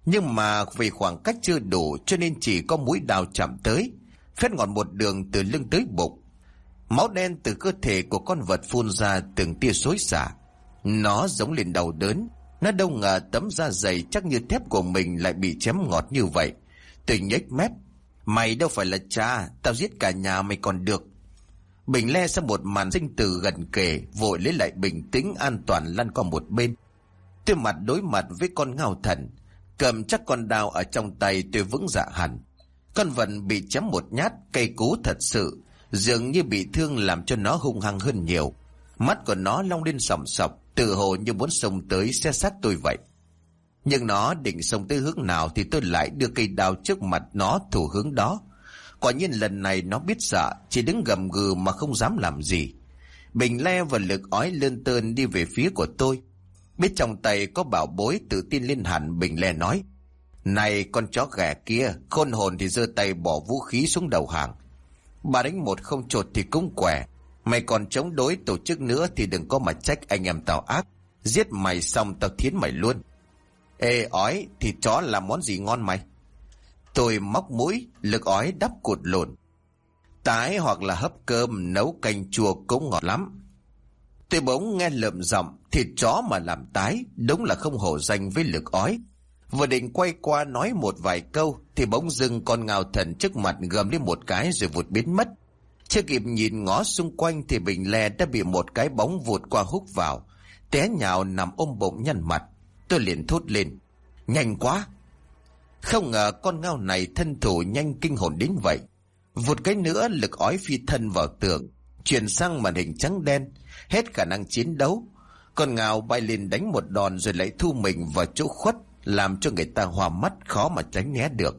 Nhưng mà vì khoảng cách chưa đủ cho nên chỉ có mũi đào chạm tới. Phét ngọn một đường từ lưng tới bụng. Máu đen từ cơ thể của con vật phun ra từng tia xối xả. Nó giống lên đầu đớn. Nó đâu ngờ tấm da dày chắc như thép của mình lại bị chém ngọt như vậy. Tùy nhếch mép. Mày đâu phải là cha, tao giết cả nhà mày còn được. Bình le sang một màn sinh từ gần kề, vội lấy lại bình tĩnh an toàn lăn qua một bên. Tôi mặt đối mặt với con ngao thần, cầm chắc con đao ở trong tay tôi vững dạ hẳn. Con vật bị chém một nhát, cây cú thật sự, dường như bị thương làm cho nó hung hăng hơn nhiều. Mắt của nó long lên sòng sọc, tự hồ như muốn xông tới xe sát tôi vậy. Nhưng nó định xông tới hướng nào thì tôi lại đưa cây đao trước mặt nó thủ hướng đó. Quả nhiên lần này nó biết sợ, chỉ đứng gầm gừ mà không dám làm gì. Bình le và lực ói lên tơn đi về phía của tôi. Biết trong tay có bảo bối tự tin lên hẳn Bình le nói. Này con chó ghẻ kia, khôn hồn thì giơ tay bỏ vũ khí xuống đầu hàng. Bà đánh một không trột thì cũng quẻ. Mày còn chống đối tổ chức nữa thì đừng có mà trách anh em tao ác. Giết mày xong tao thiến mày luôn. Ê ói, thì chó là món gì ngon mày? Tôi móc mũi, lực ói đắp cột lộn. Tái hoặc là hấp cơm nấu canh chua cũng ngọt lắm. Tôi bỗng nghe lợm giọng thịt chó mà làm tái, đúng là không hổ danh với lực ói. Vừa định quay qua nói một vài câu thì bỗng dưng con ngào thần trước mặt gầm lên một cái rồi vụt biến mất. Chưa kịp nhìn ngó xung quanh thì Bình lè đã bị một cái bóng vụt qua hút vào. Té nhào nằm ôm bụng nhăn mặt. Tôi liền thốt lên. Nhanh quá! Không ngờ con ngao này thân thủ nhanh kinh hồn đến vậy. Vụt cái nữa, lực ói phi thân vào tường. Chuyển sang màn hình trắng đen. Hết khả năng chiến đấu. Con ngao bay lên đánh một đòn rồi lại thu mình vào chỗ khuất. Làm cho người ta hòa mắt, khó mà tránh né được.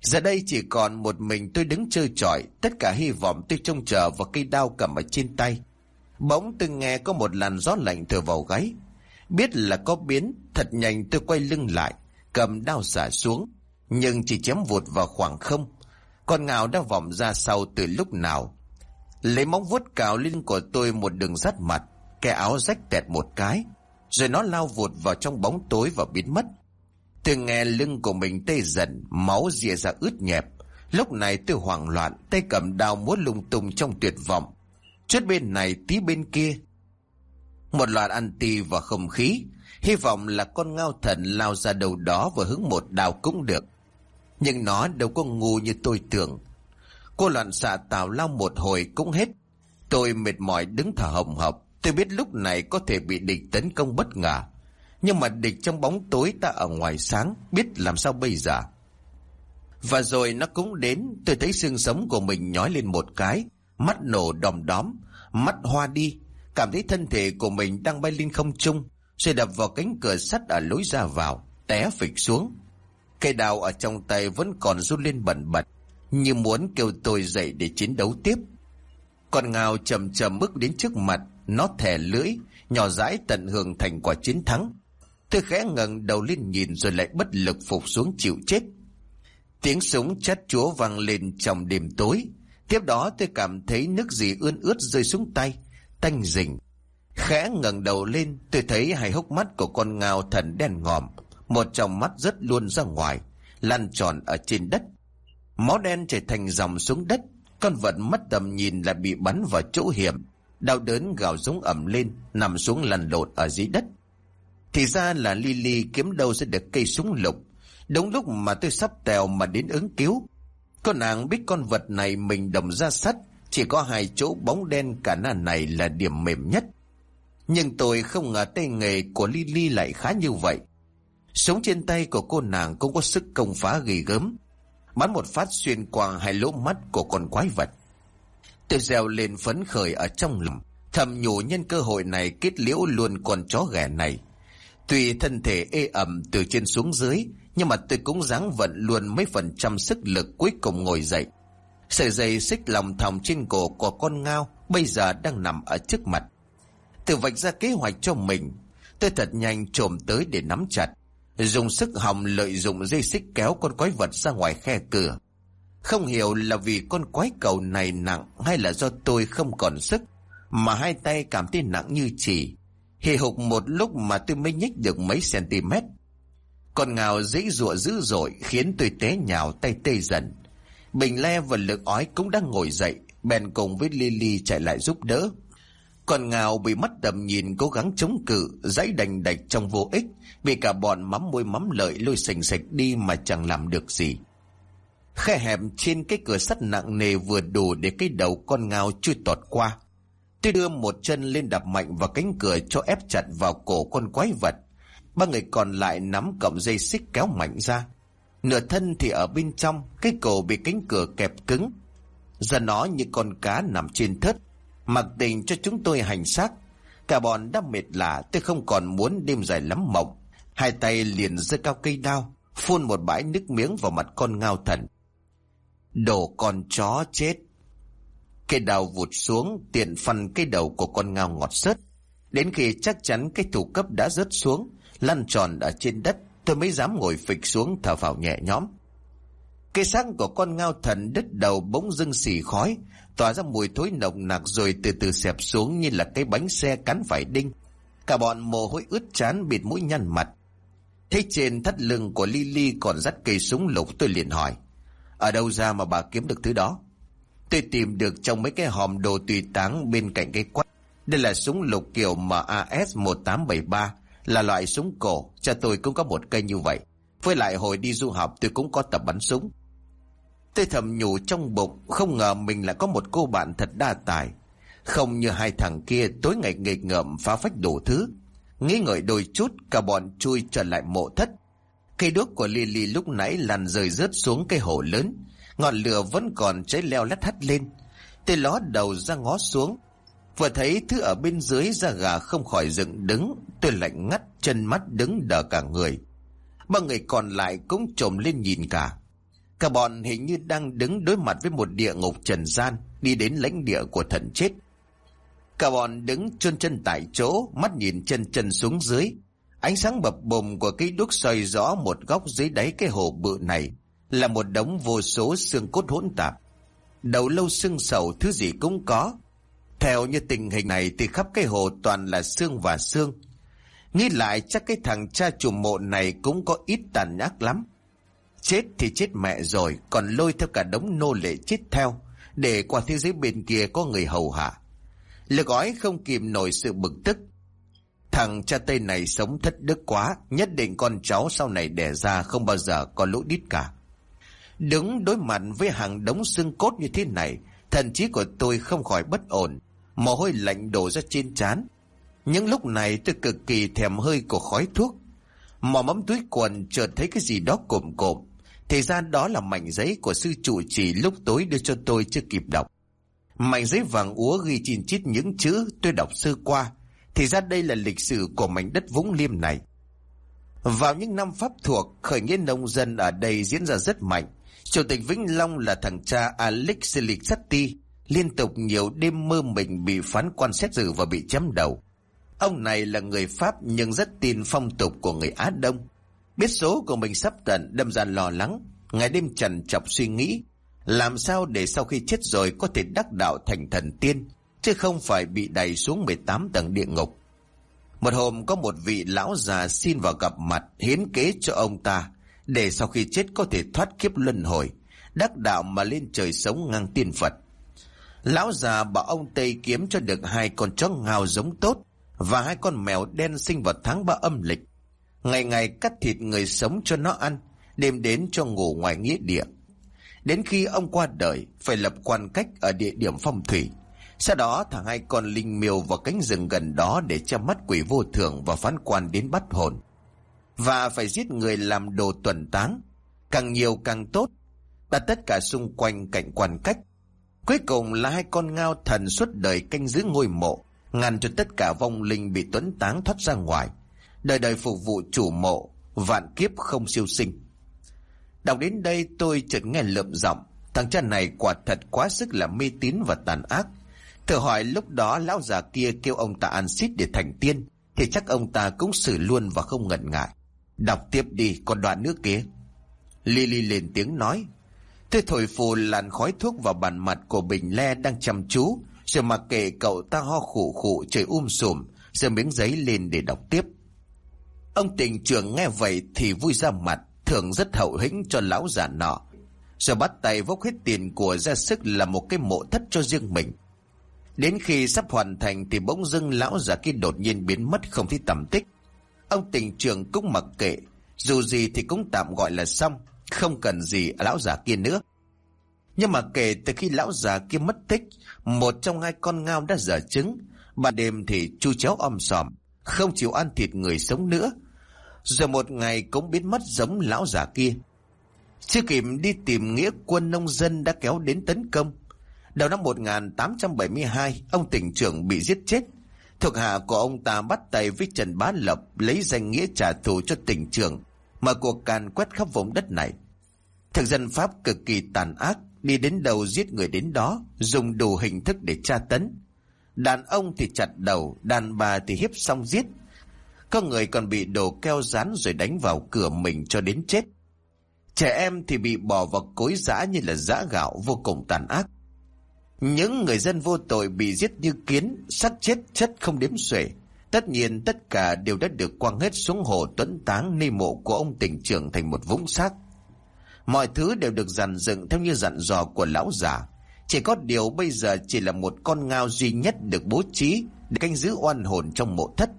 Giờ đây chỉ còn một mình tôi đứng chơi trọi, tất cả hy vọng tôi trông chờ vào cây đao cầm ở trên tay. Bỗng tôi nghe có một làn gió lạnh thổi vào gáy. Biết là có biến, thật nhanh tôi quay lưng lại, cầm đao xả xuống, nhưng chỉ chém vụt vào khoảng không. Con ngào đã vòng ra sau từ lúc nào. Lấy móng vuốt cào lên của tôi một đường rắt mặt, cái áo rách tẹt một cái, rồi nó lao vụt vào trong bóng tối và biến mất. Tôi nghe lưng của mình tê dần, máu rìa ra ướt nhẹp. Lúc này tôi hoảng loạn, tay cầm đao múa lung tung trong tuyệt vọng. Chút bên này tí bên kia. Một loạt anti và không khí. Hy vọng là con ngao thần lao ra đầu đó và hướng một đào cũng được. Nhưng nó đâu có ngu như tôi tưởng. Cô loạn xạ tào lao một hồi cũng hết. Tôi mệt mỏi đứng thở hồng hộc. Tôi biết lúc này có thể bị địch tấn công bất ngờ. Nhưng mà địch trong bóng tối ta ở ngoài sáng, Biết làm sao bây giờ? Và rồi nó cũng đến, Tôi thấy xương sống của mình nhói lên một cái, Mắt nổ đòm đóm, Mắt hoa đi. Cảm thấy thân thể của mình đang bay lên không trung, Rồi đập vào cánh cửa sắt ở lối ra vào, Té phịch xuống. Cây đào ở trong tay vẫn còn run lên bẩn bật, Như muốn kêu tôi dậy để chiến đấu tiếp. Con ngào chầm chầm bước đến trước mặt, Nó thẻ lưỡi, Nhỏ dãi tận hưởng thành quả chiến thắng. Tôi khẽ ngẩng đầu lên nhìn rồi lại bất lực phục xuống chịu chết. Tiếng súng chát chúa vang lên trong đêm tối. Tiếp đó tôi cảm thấy nước gì ươn ướt rơi xuống tay, tanh rình. Khẽ ngẩng đầu lên, tôi thấy hai hốc mắt của con ngao thần đen ngòm, một trong mắt rất luôn ra ngoài, lăn tròn ở trên đất. Máu đen chảy thành dòng xuống đất, con vật mất tầm nhìn là bị bắn vào chỗ hiểm, đau đớn gào giống ẩm lên, nằm xuống lăn lộn ở dưới đất. Thì ra là Lily kiếm đâu sẽ được cây súng lục. Đúng lúc mà tôi sắp tèo mà đến ứng cứu. Con nàng biết con vật này mình đồng ra sắt, chỉ có hai chỗ bóng đen cả na này là điểm mềm nhất. Nhưng tôi không ngờ tay nghề của Lily lại khá như vậy. Súng trên tay của cô nàng cũng có sức công phá ghi gớm. Bắn một phát xuyên qua hai lỗ mắt của con quái vật. Tôi reo lên phấn khởi ở trong lòng, thầm nhủ nhân cơ hội này kết liễu luôn con chó ghẻ này. Tuy thân thể ê ẩm từ trên xuống dưới, nhưng mà tôi cũng dáng vận luôn mấy phần trăm sức lực cuối cùng ngồi dậy. Sợi dây xích lòng thòng trên cổ của con ngao bây giờ đang nằm ở trước mặt. Từ vạch ra kế hoạch cho mình, tôi thật nhanh trồm tới để nắm chặt. Dùng sức hòng lợi dụng dây xích kéo con quái vật ra ngoài khe cửa. Không hiểu là vì con quái cầu này nặng hay là do tôi không còn sức, mà hai tay cảm thấy nặng như chỉ. Hì hục một lúc mà tôi mới nhích được mấy cm. Con ngào dãy rụa dữ dội khiến tôi té nhào tay tê dần. Bình Le và lực ói cũng đang ngồi dậy, bèn cùng với Lily chạy lại giúp đỡ. Con ngào bị mất tầm nhìn cố gắng chống cự, dãy đành đạch trong vô ích, bị cả bọn mắm môi mắm lợi lôi sành sạch đi mà chẳng làm được gì. Khe hẹp trên cái cửa sắt nặng nề vừa đủ để cái đầu con ngao chui tọt qua. Tôi đưa một chân lên đập mạnh vào cánh cửa cho ép chặt vào cổ con quái vật. Ba người còn lại nắm cọng dây xích kéo mạnh ra. Nửa thân thì ở bên trong, cái cổ bị cánh cửa kẹp cứng. Giờ nó như con cá nằm trên thớt, mặc tình cho chúng tôi hành xác. Cả bọn đã mệt lạ, tôi không còn muốn đêm dài lắm mộng. Hai tay liền giơ cao cây đao, phun một bãi nước miếng vào mặt con ngao thần. Đồ con chó chết. Cây đào vụt xuống tiện phần cây đầu của con ngao ngọt sớt. Đến khi chắc chắn cái thủ cấp đã rớt xuống, lăn tròn ở trên đất, tôi mới dám ngồi phịch xuống thở vào nhẹ nhõm. Cây xác của con ngao thần đứt đầu bỗng dưng xì khói, tỏa ra mùi thối nồng nặc rồi từ từ xẹp xuống như là cái bánh xe cắn phải đinh. Cả bọn mồ hôi ướt chán bịt mũi nhăn mặt. Thấy trên thắt lưng của Lily còn dắt cây súng lục tôi liền hỏi. Ở đâu ra mà bà kiếm được thứ đó? Tôi tìm được trong mấy cái hòm đồ tùy táng bên cạnh cái quách. Đây là súng lục kiểu MAS-1873, là loại súng cổ, cha tôi cũng có một cây như vậy. Với lại hồi đi du học tôi cũng có tập bắn súng. Tôi thầm nhủ trong bụng Không ngờ mình lại có một cô bạn thật đa tài Không như hai thằng kia Tối ngày nghịch ngợm phá phách đủ thứ Nghĩ ngợi đôi chút Cả bọn chui trở lại mộ thất Cây đuốc của Lily lúc nãy lăn rơi rớt xuống cây hồ lớn Ngọn lửa vẫn còn cháy leo lắt hắt lên. Tôi ló đầu ra ngó xuống, Vừa thấy thứ ở bên dưới da gà không khỏi dựng đứng Tôi lạnh ngắt, chân mắt đứng đờ cả người. Ba người còn lại cũng trồm lên nhìn cả. Cả bọn hình như đang đứng đối mặt với một địa ngục trần gian, Đi đến lãnh địa của thần chết. Cả bọn đứng chôn chân tại chỗ, Mắt nhìn chân chân xuống dưới. Ánh sáng bập bùng của cây đuốc soi rõ một góc dưới đáy cái hồ bự này. Là một đống vô số xương cốt hỗn tạp. Đầu lâu xương sầu thứ gì cũng có. Theo như tình hình này thì khắp cái hồ toàn là xương và xương. Nghĩ lại chắc cái thằng cha chủ mộ này cũng có ít tàn nhác lắm. Chết thì chết mẹ rồi, Còn lôi theo cả đống nô lệ chết theo, Để qua thế giới bên kia có người hầu hạ. Lực ói không kìm nổi sự bực tức. Thằng cha Tây này sống thất đức quá, Nhất định con cháu sau này đẻ ra Không bao giờ có lũ đít cả. Đứng đối mặt với hàng đống xương cốt như thế này, Thần trí của tôi không khỏi bất ổn. Mồ hôi lạnh đổ ra trên trán. Những lúc này tôi cực kỳ thèm hơi của khói thuốc. Mò mắm túi quần chợt thấy cái gì đó cộm cộm. Thì ra đó là mảnh giấy của sư trụ trì lúc tối đưa cho tôi chưa kịp đọc. Mảnh giấy vàng úa ghi chín chít những chữ tôi đọc sơ qua. Thì ra đây là lịch sử của mảnh đất Vũng Liêm này. Vào những năm Pháp thuộc, Khởi nghĩa nông dân ở đây diễn ra rất mạnh. Chủ tịch Vĩnh Long là thằng cha Alex Silixatti Liên tục nhiều đêm mơ mình bị phán quan xét xử và bị chém đầu. Ông này là người Pháp nhưng rất tin phong tục của người Á Đông. Biết số của mình sắp tận, đâm ra lo lắng. Ngày đêm trần chọc suy nghĩ, Làm sao để sau khi chết rồi có thể đắc đạo thành thần tiên, Chứ không phải bị đẩy xuống 18 tầng địa ngục. Một hôm có một vị lão già xin vào gặp mặt hiến kế cho ông ta. Để sau khi chết có thể thoát kiếp luân hồi, Đắc đạo mà lên trời sống ngang tiên Phật. Lão già bảo ông Tây kiếm cho được hai con chó ngao giống tốt Và hai con mèo đen sinh vào tháng ba âm lịch. Ngày ngày cắt thịt người sống cho nó ăn Đêm đến cho ngủ ngoài nghĩa địa. Đến khi ông qua đời, Phải lập quan cách ở địa điểm phong thủy. Sau đó thả hai con linh miêu vào cánh rừng gần đó Để che mắt quỷ vô thường và phán quan đến bắt hồn. Và phải giết người làm đồ tuần táng. Càng nhiều càng tốt. Đặt tất cả xung quanh cạnh quan cách. Cuối cùng là hai con ngao thần suốt đời canh giữ ngôi mộ, Ngăn cho tất cả vong linh bị tuấn táng thoát ra ngoài. Đời đời phục vụ chủ mộ, Vạn kiếp không siêu sinh. Đọc đến đây tôi chợt nghe lượm giọng. Thằng cha này quả thật quá sức là mê tín và tàn ác. Thử hỏi lúc đó lão già kia kêu ông ta ăn xít để thành tiên, Thì chắc ông ta cũng xử luôn và không ngần ngại. Đọc tiếp đi còn đoạn nước kia. Lily lên tiếng nói. Thế thổi phù làn khói thuốc vào bàn mặt của Bình Le đang chăm chú, Rồi mặc kệ cậu ta ho khủ khủ trời um sùm Rồi miếng giấy lên để đọc tiếp. Ông tình trưởng nghe vậy thì vui ra mặt Thường rất hậu hĩnh cho lão già nọ. Rồi bắt tay vốc hết tiền của ra sức là một cái mộ thất cho riêng mình. Đến khi sắp hoàn thành thì bỗng dưng lão già kia đột nhiên biến mất không thấy tầm tích. Ông tỉnh trưởng cũng mặc kệ Dù gì thì cũng tạm gọi là xong Không cần gì lão già kia nữa Nhưng mà kể từ khi lão già kia mất tích Một trong hai con ngao đã dở trứng Ban đêm thì chu chéo om sòm Không chịu ăn thịt người sống nữa rồi một ngày cũng biến mất giống lão già kia. Chưa kịp đi tìm nghĩa quân nông dân đã kéo đến tấn công. Đầu năm 1872, ông tỉnh trưởng bị giết chết. Thuộc hạ của ông ta bắt tay với Trần Bá Lập lấy danh nghĩa trả thù cho tỉnh trường mà cuộc càn quét khắp vùng đất này. Thực dân Pháp cực kỳ tàn ác, đi đến đầu giết người đến đó, dùng đủ hình thức để tra tấn. Đàn ông thì chặt đầu, đàn bà thì hiếp xong giết, có người còn bị đồ keo dán rồi đánh vào cửa mình cho đến chết. Trẻ em thì bị bỏ vào cối giã như là giã gạo vô cùng tàn ác. Những người dân vô tội bị giết như kiến, xác chết chất không đếm xuể. Tất nhiên tất cả đều đã được quăng hết xuống hồ tuấn táng nơi mộ của ông tỉnh trưởng thành một vũng xác. Mọi thứ đều được dàn dựng theo như dặn dò của lão già. Chỉ có điều bây giờ chỉ là một con ngao duy nhất được bố trí để canh giữ oan hồn trong mộ thất.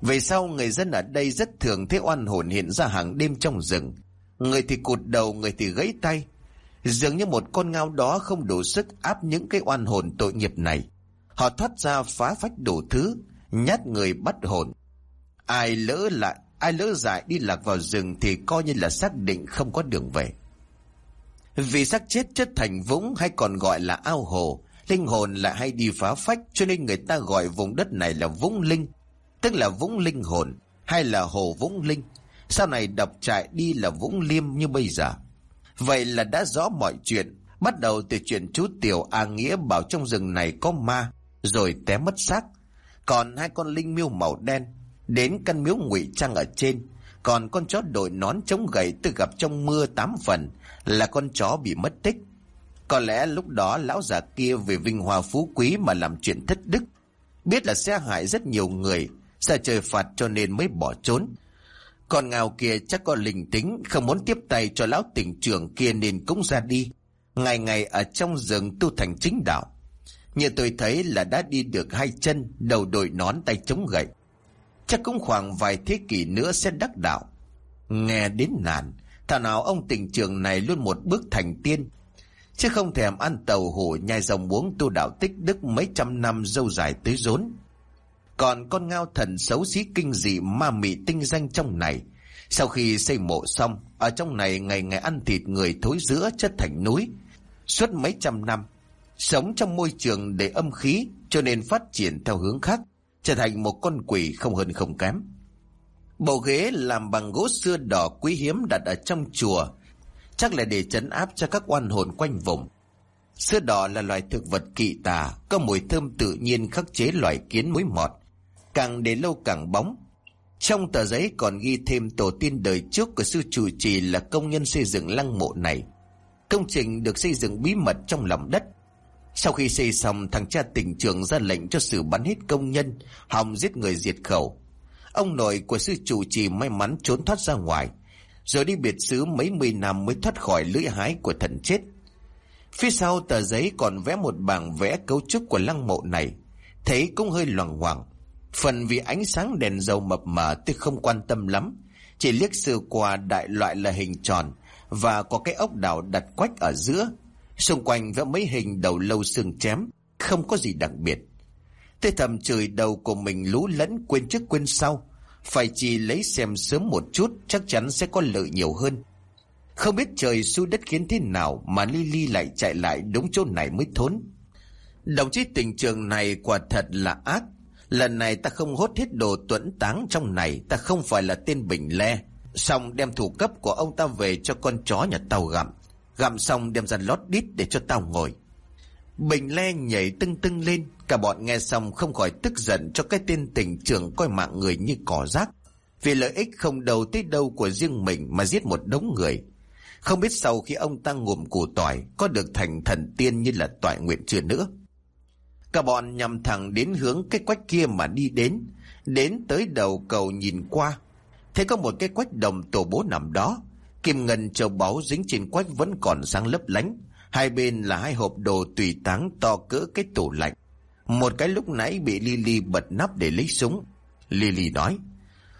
Về sau người dân ở đây rất thường thấy oan hồn hiện ra hàng đêm trong rừng. Người thì cụt đầu, người thì gãy tay. Dường như một con ngao đó không đủ sức áp những cái oan hồn tội nghiệp này. Họ thoát ra phá phách đủ thứ, nhát người bắt hồn. Ai lỡ lại, ai lỡ dại đi lạc vào rừng thì coi như là xác định không có đường về. Vì xác chết chất thành vũng hay còn gọi là ao hồ, linh hồn lại hay đi phá phách cho nên người ta gọi vùng đất này là vũng linh, tức là vũng linh hồn hay là hồ vũng linh. Sau này đọc trại đi là vũng liêm như bây giờ. Vậy là đã rõ mọi chuyện, bắt đầu từ chuyện chú Tiểu A Nghĩa bảo trong rừng này có ma, rồi té mất xác. Còn hai con linh miêu màu đen, đến căn miếu ngụy trang ở trên, còn con chó đội nón chống gậy tôi gặp trong mưa tám phần là con chó bị mất tích. Có lẽ lúc đó lão già kia về vinh hoa phú quý mà làm chuyện thất đức. Biết là sẽ hại rất nhiều người, sợ trời phạt cho nên mới bỏ trốn. Còn ngào kia chắc có linh tính, không muốn tiếp tay cho lão tỉnh trưởng kia nên cũng ra đi. Ngày ngày ở trong rừng tu thành chính đạo. Như tôi thấy là đã đi được hai chân, đầu đội nón tay chống gậy. Chắc cũng khoảng vài thế kỷ nữa sẽ đắc đạo. Nghe đến nản, thảo nào ông tỉnh trưởng này luôn một bước thành tiên. Chứ không thèm ăn tàu hổ nhai rồng uống tu đạo tích đức mấy trăm năm dâu dài tới rốn. Còn con ngao thần xấu xí kinh dị ma mị tinh danh trong này. Sau khi xây mộ xong, ở trong này ngày ngày ăn thịt người thối giữa chất thành núi. Suốt mấy trăm năm, sống trong môi trường để âm khí cho nên phát triển theo hướng khác, trở thành một con quỷ không hơn không kém. Bộ ghế làm bằng gỗ xưa đỏ quý hiếm đặt ở trong chùa, chắc là để chấn áp cho các oan hồn quanh vùng. Sưa đỏ là loài thực vật kỵ tà, có mùi thơm tự nhiên khắc chế loài kiến muối mọt. Càng để lâu càng bóng. Trong tờ giấy còn ghi thêm tổ tiên đời trước của sư chủ trì là công nhân xây dựng lăng mộ này. Công trình được xây dựng bí mật trong lòng đất. Sau khi xây xong, thằng cha tỉnh trường ra lệnh cho sự bắn hết công nhân, hòng giết người diệt khẩu. Ông nội của sư chủ trì may mắn trốn thoát ra ngoài, rồi đi biệt xứ mấy mươi năm mới thoát khỏi lưỡi hái của thần chết. Phía sau tờ giấy còn vẽ một bảng vẽ cấu trúc của lăng mộ này, thấy cũng hơi loằng ngoằng. Phần vì ánh sáng đèn dầu mập mờ tôi không quan tâm lắm, chỉ liếc sơ qua đại loại là hình tròn và có cái ốc đảo đặt quách ở giữa. Xung quanh vẽ mấy hình đầu lâu xương chém, không có gì đặc biệt. Tôi thầm chửi đầu của mình lú lẫn quên trước quên sau. Phải chỉ lấy xem sớm một chút chắc chắn sẽ có lợi nhiều hơn. Không biết trời xu đất khiến thế nào mà Lily lại chạy lại đúng chỗ này mới thốn. Đồng chí tình trường này quả thật là ác. Lần này ta không hốt hết đồ tuẫn táng trong này, ta không phải là tên Bình Le. Xong đem thủ cấp của ông ta về cho con chó nhà tao gặm. Gặm xong đem ra lót đít để cho tao ngồi. Bình Le nhảy tưng tưng lên, cả bọn nghe xong không khỏi tức giận cho cái tên tỉnh trưởng coi mạng người như cỏ rác. Vì lợi ích không đầu tới đâu của riêng mình mà giết một đống người. Không biết sau khi ông ta ngụm củ tỏi có được thành thần tiên như là tỏi nguyện chưa nữa. Cả bọn nhằm thẳng đến hướng cái quách kia mà đi đến. Đến tới đầu cầu nhìn qua. Thấy có một cái quách đồng tổ bố nằm đó. Kim ngân châu báu dính trên quách vẫn còn sáng lấp lánh. Hai bên là hai hộp đồ tùy táng to cỡ cái tủ lạnh. Một cái lúc nãy bị Lily bật nắp để lấy súng. Lily nói.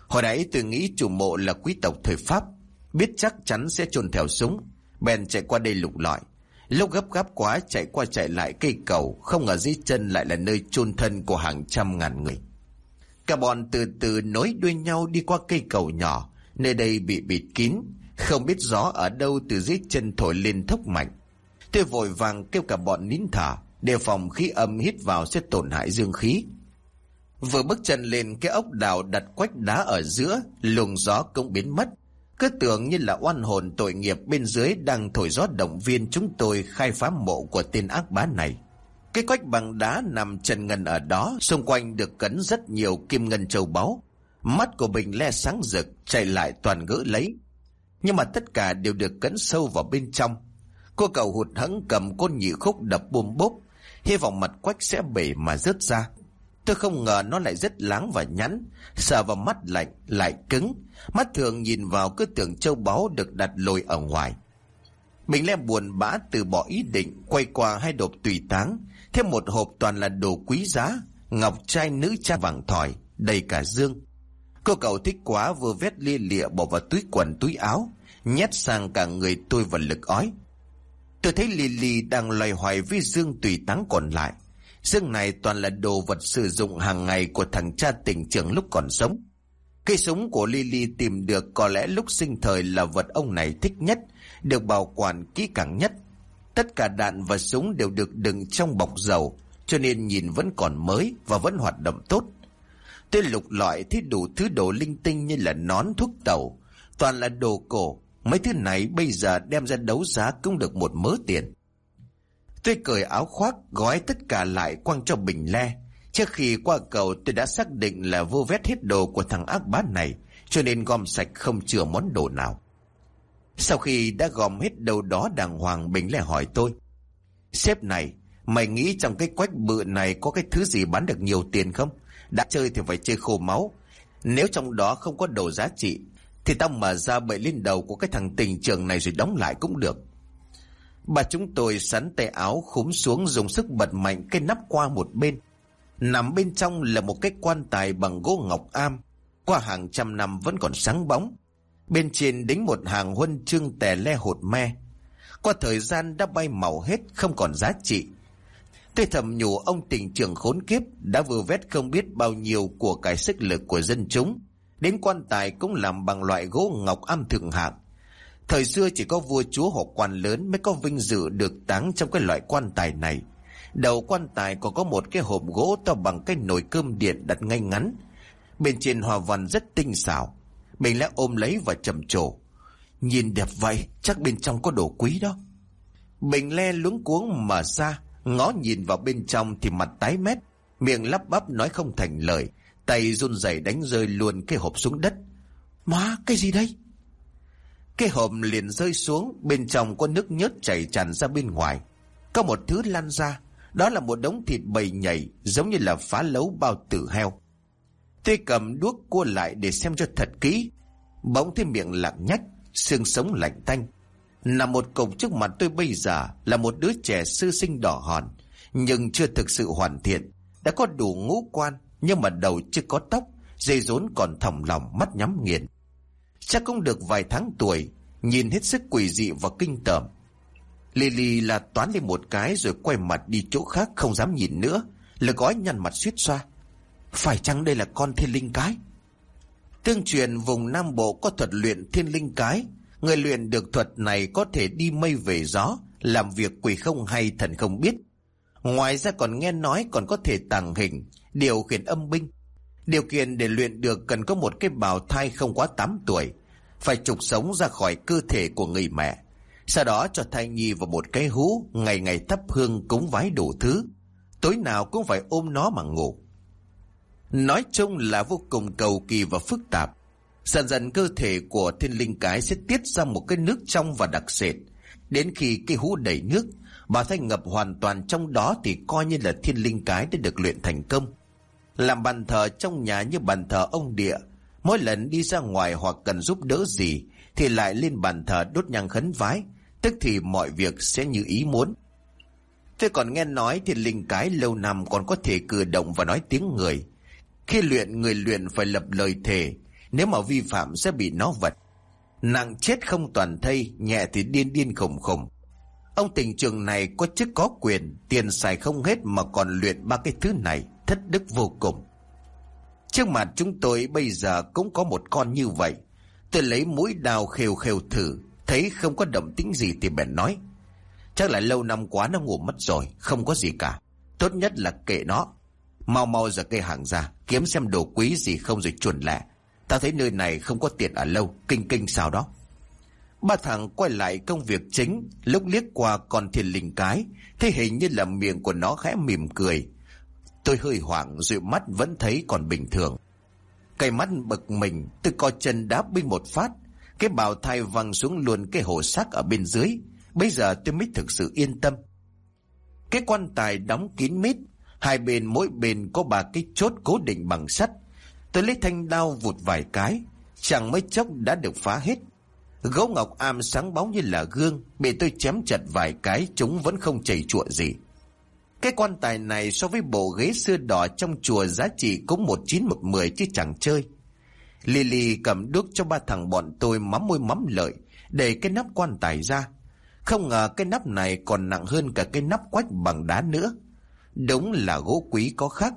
Hồi nãy tôi nghĩ chủ mộ là quý tộc thời Pháp. Biết chắc chắn sẽ chôn theo súng. Bèn chạy qua đây lục lọi. Lúc gấp gáp quá chạy qua chạy lại cây cầu, không ngờ dưới chân lại là nơi chôn thân của hàng trăm ngàn người. Cả bọn từ từ nối đuôi nhau đi qua cây cầu nhỏ, nơi đây bị bịt kín, không biết gió ở đâu từ dưới chân thổi lên thốc mạnh. Tôi vội vàng kêu cả bọn nín thở, đề phòng khí âm hít vào sẽ tổn hại dương khí. Vừa bước chân lên cái ốc đào đặt quách đá ở giữa, luồng gió cũng biến mất. Cứ tưởng như là oan hồn tội nghiệp bên dưới đang thổi gió động viên chúng tôi khai phá mộ của tên ác bá này. Cái quách bằng đá nằm trần ngần ở đó, xung quanh được cấn rất nhiều kim ngân châu báu. Mắt của Bình le sáng rực, chạy lại toàn gỡ lấy. Nhưng mà tất cả đều được cấn sâu vào bên trong. Cô cậu hụt hẫng cầm côn nhị khúc đập bùm bốp, hy vọng mặt quách sẽ bể mà rớt ra. Tôi không ngờ nó lại rất láng và nhắn, sờ vào mắt lạnh, lại cứng. Mắt thường nhìn vào cứ tưởng châu báu được đặt lồi ở ngoài. Mình lem buồn bã từ bỏ ý định, quay qua hai đột tùy táng, thêm một hộp toàn là đồ quý giá, ngọc trai nữ trang vàng thỏi, đầy cả dương. Cô cậu thích quá vừa vét lia lịa bỏ vào túi quần túi áo, nhét sang cả người tôi vào lực ói. Tôi thấy Lily đang loay hoay với dương tùy táng còn lại. Xương này toàn là đồ vật sử dụng hàng ngày của thằng cha tỉnh trưởng lúc còn sống. Cây súng của Lily tìm được có lẽ lúc sinh thời là vật ông này thích nhất, được bảo quản kỹ càng nhất. Tất cả đạn và súng đều được đựng trong bọc dầu, cho nên nhìn vẫn còn mới và vẫn hoạt động tốt. Tôi lục loại thấy đủ thứ đồ linh tinh như là nón thuốc tàu, toàn là đồ cổ. Mấy thứ này bây giờ đem ra đấu giá cũng được một mớ tiền. Tôi cởi áo khoác, gói tất cả lại quăng cho bình le. Trước khi qua cầu tôi đã xác định là vô vét hết đồ của thằng ác bá này, cho nên gom sạch không chừa món đồ nào. Sau khi đã gom hết đầu đó đàng hoàng Bình lại hỏi tôi. Sếp này, mày nghĩ trong cái quách bự này có cái thứ gì bán được nhiều tiền không? Đã chơi thì phải chơi khô máu. Nếu trong đó không có đồ giá trị, thì tao mở ra bậy lên đầu của cái thằng tình trường này rồi đóng lại cũng được. Bà chúng tôi sắn tay áo khúm xuống dùng sức bật mạnh cái nắp qua một bên. Nằm bên trong là một cái quan tài bằng gỗ ngọc am, qua hàng trăm năm vẫn còn sáng bóng. Bên trên đính một hàng huân chương tè le hột me. Qua thời gian đã bay màu hết, không còn giá trị. Tôi thầm nhủ ông tỉnh trưởng khốn kiếp đã vừa vét không biết bao nhiêu của cái sức lực của dân chúng. Đến quan tài cũng làm bằng loại gỗ ngọc am thượng hạng. Thời xưa chỉ có vua chúa hoặc quan lớn mới có vinh dự được táng trong cái loại quan tài này. Đầu quan tài còn có một cái hộp gỗ to bằng cái nồi cơm điện đặt ngay ngắn. Bên trên hòa văn rất tinh xảo. Mình lại ôm lấy và trầm trồ. Nhìn đẹp vậy, chắc bên trong có đồ quý đó. Bình le luống cuống mở ra, ngó nhìn vào bên trong thì mặt tái mét, miệng lắp bắp nói không thành lời, tay run rẩy đánh rơi luôn cái hộp xuống đất. Má, cái gì đây? Cái hộp liền rơi xuống, bên trong có nước nhớt chảy tràn ra bên ngoài. Có một thứ lan ra, đó là một đống thịt bầy nhảy, giống như là phá lấu bao tử heo. Tôi cầm đuốc cua lại để xem cho thật kỹ. Bỗng thấy miệng lặng nhách, xương sống lạnh tanh. Nằm một cục trước mặt tôi bây giờ là một đứa trẻ sư sinh đỏ hòn, nhưng chưa thực sự hoàn thiện. Đã có đủ ngũ quan, nhưng mà đầu chưa có tóc, dây rốn còn thòng lòng mắt nhắm nghiền. Chắc cũng được vài tháng tuổi, nhìn hết sức quỷ dị và kinh tởm. Lily là toán lên một cái rồi quay mặt đi chỗ khác không dám nhìn nữa, là gói nhăn mặt suýt xoa. Phải chăng đây là con thiên linh cái? Tương truyền vùng Nam Bộ có thuật luyện thiên linh cái. Người luyện được thuật này có thể đi mây về gió, làm việc quỷ không hay thần không biết. Ngoài ra còn nghe nói còn có thể tàng hình, điều khiển âm binh. Điều kiện để luyện được cần có một cái bào thai không quá 8 tuổi, phải trục sống ra khỏi cơ thể của người mẹ. Sau đó cho thai nhi vào một cái hú, ngày ngày thắp hương cúng vái đủ thứ. Tối nào cũng phải ôm nó mà ngủ. Nói chung là vô cùng cầu kỳ và phức tạp. Dần dần cơ thể của thiên linh cái sẽ tiết ra một cái nước trong và đặc sệt. Đến khi cái hũ đầy nước, bà thanh ngập hoàn toàn trong đó thì coi như là thiên linh cái đã được luyện thành công. Làm bàn thờ trong nhà như bàn thờ ông địa, mỗi lần đi ra ngoài hoặc cần giúp đỡ gì thì lại lên bàn thờ đốt nhang khấn vái, tức thì mọi việc sẽ như ý muốn. Tôi còn nghe nói thì linh cái lâu năm còn có thể cử động và nói tiếng người, khi luyện người luyện phải lập lời thề. Nếu mà vi phạm sẽ bị nó vật. Nặng chết không toàn thây Nhẹ thì điên điên khủng khủng. Ông tình trường này có chức có quyền Tiền xài không hết mà còn luyện ba cái thứ này. Thất đức vô cùng. Trước mặt chúng tôi bây giờ cũng có một con như vậy. Tôi lấy mũi đào khều khều thử, Thấy không có động tĩnh gì thì bèn nói, Chắc là lâu năm quá nó ngủ mất rồi, Không có gì cả. Tốt nhất là kệ nó. Mau mau ra cây hàng ra, Kiếm xem đồ quý gì không rồi chuẩn lẹ. Ta thấy nơi này không có tiền ở lâu, Kinh kinh sao đó. Ba thằng quay lại công việc chính, Lúc liếc qua con thiên linh cái, Thấy hình như là miệng của nó khẽ mỉm cười. Tôi hơi hoảng dụi mắt vẫn thấy còn bình thường Cây mắt bực mình Tôi co chân đá binh một phát Cái bào thai văng xuống luôn cái hồ xác ở bên dưới Bây giờ tôi mới thực sự yên tâm Cái quan tài đóng kín mít Hai bên mỗi bên có ba cái chốt cố định bằng sắt. Tôi lấy thanh đao vụt vài cái, chẳng mấy chốc đã được phá hết. Gấu ngọc am sáng bóng như là gương, bị tôi chém chặt vài cái chúng vẫn không chảy chuộng gì. Cái quan tài này so với bộ ghế xưa đỏ trong chùa giá trị cũng một chín một mười chứ chẳng chơi. Lily cầm đuốc cho ba thằng bọn tôi mắm môi mắm lợi, để cái nắp quan tài ra. Không ngờ cái nắp này còn nặng hơn cả cái nắp quách bằng đá nữa. Đúng là gỗ quý có khác.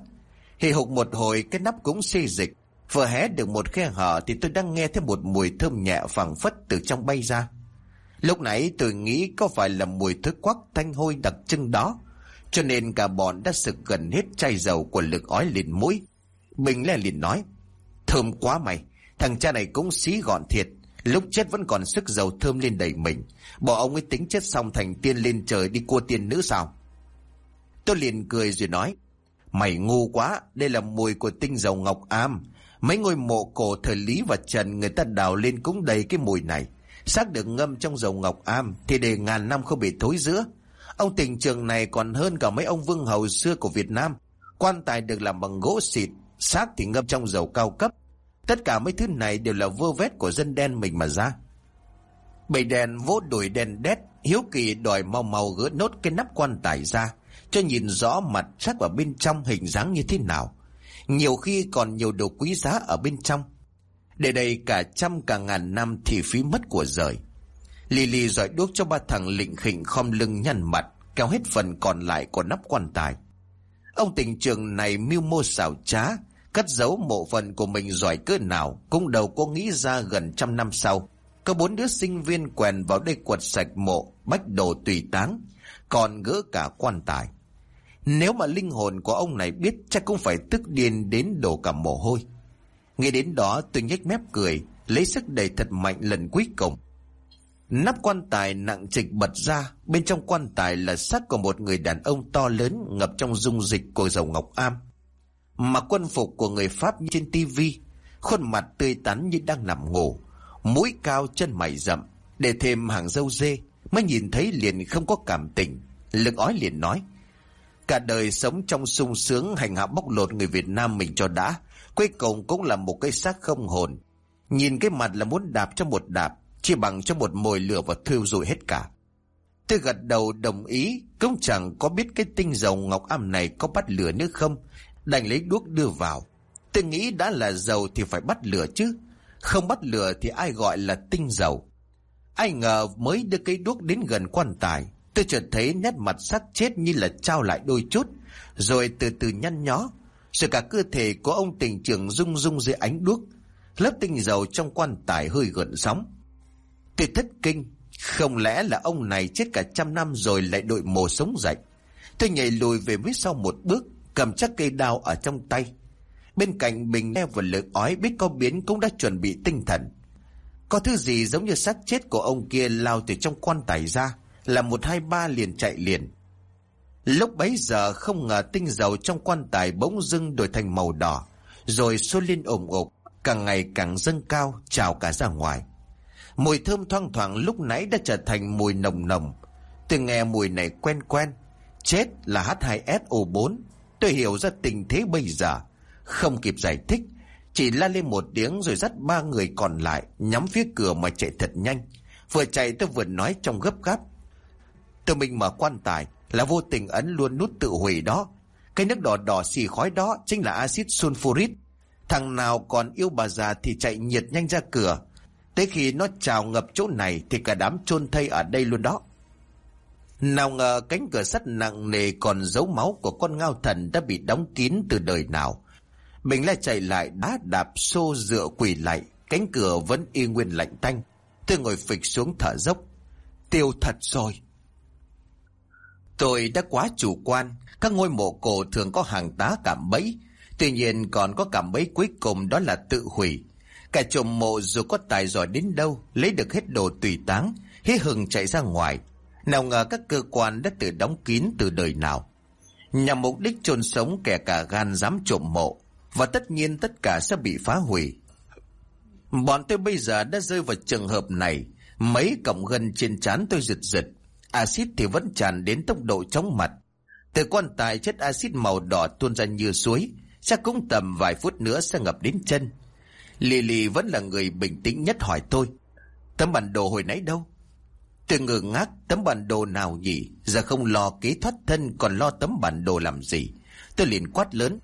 Hì hục một hồi cái nắp cũng xê dịch. Vừa hé được một khe hở thì tôi đang nghe thấy một mùi thơm nhẹ phẳng phất từ trong bay ra. Lúc nãy tôi nghĩ có phải là mùi thức quắc thanh hôi đặc trưng đó. Cho nên cả bọn đã sực gần hết chai dầu của lực ói lên mũi. Bình lè liền nói. Thơm quá mày, thằng cha này cũng xí gọn thiệt. Lúc chết vẫn còn sức dầu thơm lên đầy mình. Bỏ ông ấy tính chết xong thành tiên lên trời đi cua tiên nữ sao? Tôi liền cười rồi nói. Mày ngu quá, đây là mùi của tinh dầu ngọc am. Mấy ngôi mộ cổ thời Lý và Trần người ta đào lên cũng đầy cái mùi này. Xác được ngâm trong dầu ngọc am thì để ngàn năm không bị thối giữa. Ông tình trường này còn hơn cả mấy ông vương hầu xưa của Việt Nam. Quan tài được làm bằng gỗ xịt, xác thì ngâm trong dầu cao cấp. Tất cả mấy thứ này đều là vơ vét của dân đen mình mà ra. Bầy đèn vỗ đuổi đèn đét, hiếu kỳ đòi mau mau gỡ nốt cái nắp quan tài ra, cho nhìn rõ mặt sắc vào bên trong hình dáng như thế nào. Nhiều khi còn nhiều đồ quý giá ở bên trong. Để đây cả trăm cả ngàn năm thì phí mất của rời. Lily dọi đuốc cho ba thằng lịnh khỉnh khom lưng nhăn mặt, kéo hết phần còn lại của nắp quan tài. Ông tình trường này mưu mô xảo trá, cất giấu mộ phần của mình giỏi cỡ nào cũng đâu có nghĩ ra gần trăm năm sau. Có bốn đứa sinh viên quèn vào đây quật sạch mộ, bách đồ tùy táng, còn gỡ cả quan tài. Nếu mà linh hồn của ông này biết chắc cũng phải tức điên đến đổ cả mồ hôi. Nghe đến đó tôi nhếch mép cười, lấy sức đẩy thật mạnh lần cuối cùng. Nắp quan tài nặng trịch bật ra, bên trong quan tài là xác của một người đàn ông to lớn ngập trong dung dịch của dầu ngọc am. Mặc quân phục của người Pháp như trên tivi, khuôn mặt tươi tắn như đang nằm ngủ, mũi cao chân mày rậm, để thêm hàng dâu dê, mới nhìn thấy liền không có cảm tình. Lực ói liền nói, cả đời sống trong sung sướng hành hạ bóc lột người Việt Nam mình cho đã, cuối cùng cũng là một cái xác không hồn. Nhìn cái mặt là muốn đạp cho một đạp, chỉ bằng cho một mồi lửa và thiêu rụi hết cả. Tôi gật đầu đồng ý, cũng chẳng có biết cái tinh dầu ngọc am này có bắt lửa nữa không, đành lấy đuốc đưa vào. Tôi nghĩ đã là dầu thì phải bắt lửa chứ, không bắt lửa thì ai gọi là tinh dầu. Ai ngờ mới đưa cây đuốc đến gần quan tài, tôi chợt thấy nét mặt sắc chết như là trao lại đôi chút, rồi từ từ nhăn nhó, rồi cả cơ thể của ông tình trưởng rung rung dưới ánh đuốc, lớp tinh dầu trong quan tài hơi gợn sóng. Tôi thất kinh, không lẽ là ông này chết cả trăm năm rồi lại đội mồ sống dậy. Tôi nhảy lùi về phía sau một bước, cầm chắc cây đao ở trong tay. Bên cạnh bình neo và lực ói biết có biến cũng đã chuẩn bị tinh thần. Có thứ gì giống như xác chết của ông kia lao từ trong quan tài ra, là một hai ba liền chạy liền. Lúc bấy giờ không ngờ tinh dầu trong quan tài bỗng dưng đổi thành màu đỏ, rồi sôi lên ồm ộp, càng ngày càng dâng cao, trào cả ra ngoài. Mùi thơm thoang thoảng lúc nãy đã trở thành mùi nồng nồng. Tôi nghe mùi này quen quen. Chết là H2SO4. Tôi hiểu ra tình thế bây giờ. Không kịp giải thích. Chỉ la lên một tiếng rồi dắt ba người còn lại nhắm phía cửa mà chạy thật nhanh. Vừa chạy tôi vừa nói trong gấp gáp. Tôi mình mở quan tài là vô tình ấn luôn nút tự hủy đó. Cái nước đỏ đỏ xì khói đó chính là axit sulfuric. Thằng nào còn yêu bà già thì chạy nhiệt nhanh ra cửa Tới khi nó trào ngập chỗ này thì cả đám chôn thây ở đây luôn đó. Nào ngờ cánh cửa sắt nặng nề còn dấu máu của con ngao thần đã bị đóng kín từ đời nào. Mình lại chạy lại đá đạp xô dựa quỳ lại, cánh cửa vẫn y nguyên lạnh tanh. Tôi ngồi phịch xuống thở dốc. Tiêu thật rồi. Tôi đã quá chủ quan, các ngôi mộ cổ thường có hàng tá cảm bẫy. Tuy nhiên còn có cảm bẫy cuối cùng đó là tự hủy. Cả trộm mộ dù có tài giỏi đến đâu, lấy được hết đồ tùy táng, hí hừng chạy ra ngoài. Nào ngờ các cơ quan đã tự đóng kín từ đời nào. Nhằm mục đích chôn sống kẻ cả gan dám trộm mộ, và tất nhiên tất cả sẽ bị phá hủy. Bọn tôi bây giờ đã rơi vào trường hợp này, mấy cọng gân trên trán tôi giật giật, axit thì vẫn tràn đến tốc độ chóng mặt. Từ quan tài chất axit màu đỏ tuôn ra như suối, chắc cũng tầm vài phút nữa sẽ ngập đến chân. Lily vẫn là người bình tĩnh nhất hỏi tôi. Tấm bản đồ hồi nãy đâu? Tôi ngờ ngác tấm bản đồ nào nhỉ? Giờ không lo kế thoát thân còn lo tấm bản đồ làm gì? Tôi liền quát lớn.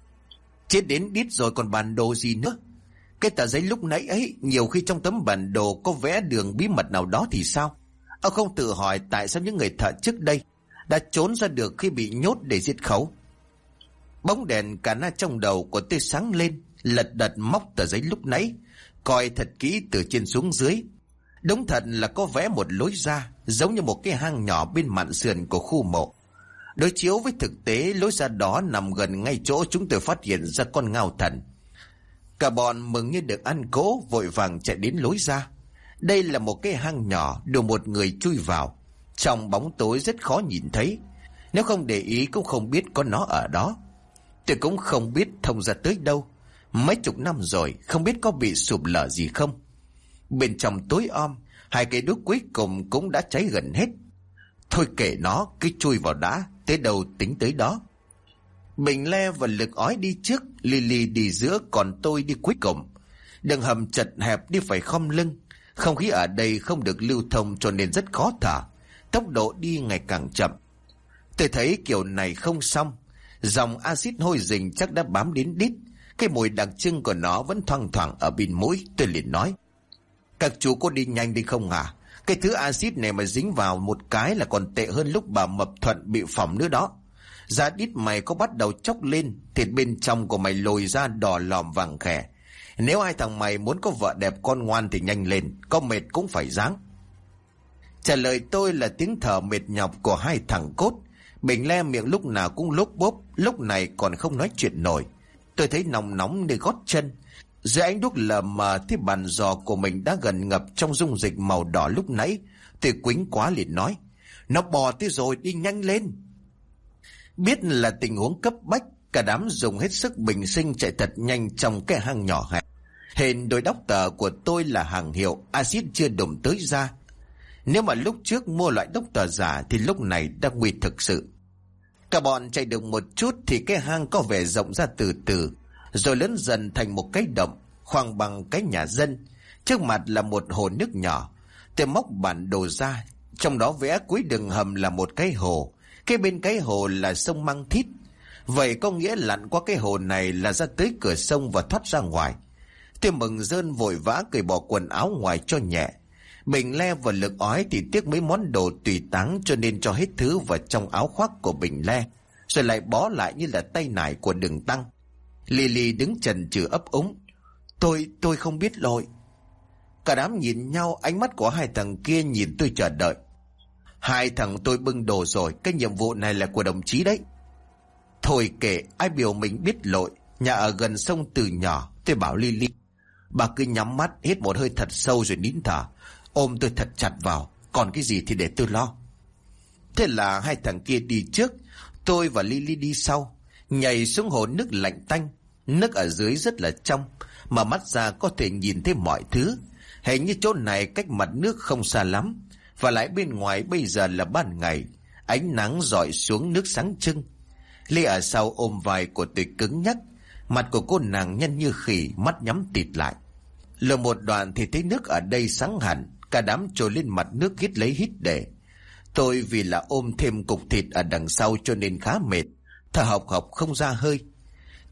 Chết đến đít rồi còn bản đồ gì nữa? Cái tờ giấy lúc nãy ấy nhiều khi trong tấm bản đồ có vẽ đường bí mật nào đó thì sao? Ông không tự hỏi tại sao những người thợ trước đây đã trốn ra được khi bị nhốt để giết khấu. Bóng đèn cả na trong đầu của tôi sáng lên, lật đật móc tờ giấy lúc nãy, coi thật kỹ từ trên xuống dưới. Đúng thật là có vẽ một lối ra, giống như một cái hang nhỏ bên mạn sườn của khu mộ. Đối chiếu với thực tế, lối ra đó nằm gần ngay chỗ chúng tôi phát hiện ra con ngao thần. Cả bọn mừng như được ăn cố, vội vàng chạy đến lối ra. Đây là một cái hang nhỏ, được một người chui vào. Trong bóng tối rất khó nhìn thấy. Nếu không để ý cũng không biết có nó ở đó. Tôi cũng không biết thông ra tới đâu. Mấy chục năm rồi, không biết có bị sụp lở gì không. Bên trong tối om, hai cây đuốc cuối cùng cũng đã cháy gần hết. Thôi kể nó, cứ chui vào đá, tới đâu tính tới đó. Bình Le và lực ói đi trước, Lily đi giữa còn tôi đi cuối cùng. Đường hầm chật hẹp đi phải khom lưng. Không khí ở đây không được lưu thông cho nên rất khó thở. Tốc độ đi ngày càng chậm. Tôi thấy kiểu này không xong. Dòng axit hôi rình chắc đã bám đến đít. Cái mùi đặc trưng của nó vẫn thoang thoảng ở bên mũi. Tôi liền nói. Các chú có đi nhanh đi không à? Cái thứ axit này mà dính vào một cái là còn tệ hơn lúc bà Mập Thuận bị phỏng nữa đó. Da đít mày có bắt đầu chốc lên, thịt bên trong của mày lồi ra đỏ lòm vàng khẻ. Nếu ai thằng mày muốn có vợ đẹp con ngoan thì nhanh lên, có mệt cũng phải dáng. Trả lời tôi là tiếng thở mệt nhọc của hai thằng cốt. Bình le miệng lúc nào cũng lốp bốp, lúc này còn không nói chuyện nổi. Tôi thấy nóng nóng nơi gót chân. Dưới ánh đuốc lờ mờ thấy bàn giò của mình đã gần ngập trong dung dịch màu đỏ lúc nãy. Tôi quính quá liền nói. Nó bò tới rồi, đi nhanh lên. Biết là tình huống cấp bách, cả đám dùng hết sức bình sinh chạy thật nhanh trong cái hang nhỏ hẹp. Hình đôi đốc tờ của tôi là hàng hiệu, axit chưa đụng tới ra. Nếu mà lúc trước mua loại đốc tờ giả thì lúc này đã nguy thực sự. Cả bọn chạy được một chút thì cái hang có vẻ rộng ra từ từ, rồi lớn dần thành một cái động, khoảng bằng cái nhà dân. Trước mặt là một hồ nước nhỏ. Tôi móc bản đồ ra, trong đó vẽ cuối đường hầm là một cái hồ. Cái bên cái hồ là sông Măng Thít. Vậy có nghĩa lặn qua cái hồ này là ra tới cửa sông và thoát ra ngoài. Tôi mừng dơn vội vã cởi bỏ quần áo ngoài cho nhẹ. Mình Le và lực ói thì tiếc mấy món đồ tùy táng cho nên cho hết thứ vào trong áo khoác của Bình Le. Rồi lại bó lại như là tay nải của đường tăng. Lily đứng trần trừ ấp úng. Tôi, tôi không biết lỗi. Cả đám nhìn nhau, ánh mắt của hai thằng kia nhìn tôi chờ đợi. Hai thằng tôi bưng đồ rồi, cái nhiệm vụ này là của đồng chí đấy. Thôi kệ, ai biểu mình biết lỗi, nhà ở gần sông từ nhỏ, tôi bảo Lily. Bà cứ nhắm mắt, hít một hơi thật sâu rồi nín thở, ôm tôi thật chặt vào, còn cái gì thì để tôi lo. Thế là hai thằng kia đi trước, tôi và Lily đi sau, nhảy xuống hồ nước lạnh tanh, nước ở dưới rất là trong, mà mắt ra có thể nhìn thấy mọi thứ. Hình như chỗ này cách mặt nước không xa lắm, và lại bên ngoài bây giờ là ban ngày, ánh nắng dọi xuống nước sáng trưng. Lê ở sau ôm vai của tôi cứng nhắc, mặt của cô nàng nhân như khỉ, mắt nhắm tịt lại. Lờ một đoạn thì thấy nước ở đây sáng hẳn, cả đám trồi lên mặt nước hít lấy hít để. Tôi vì là ôm thêm cục thịt ở đằng sau cho nên khá mệt, thở học học không ra hơi.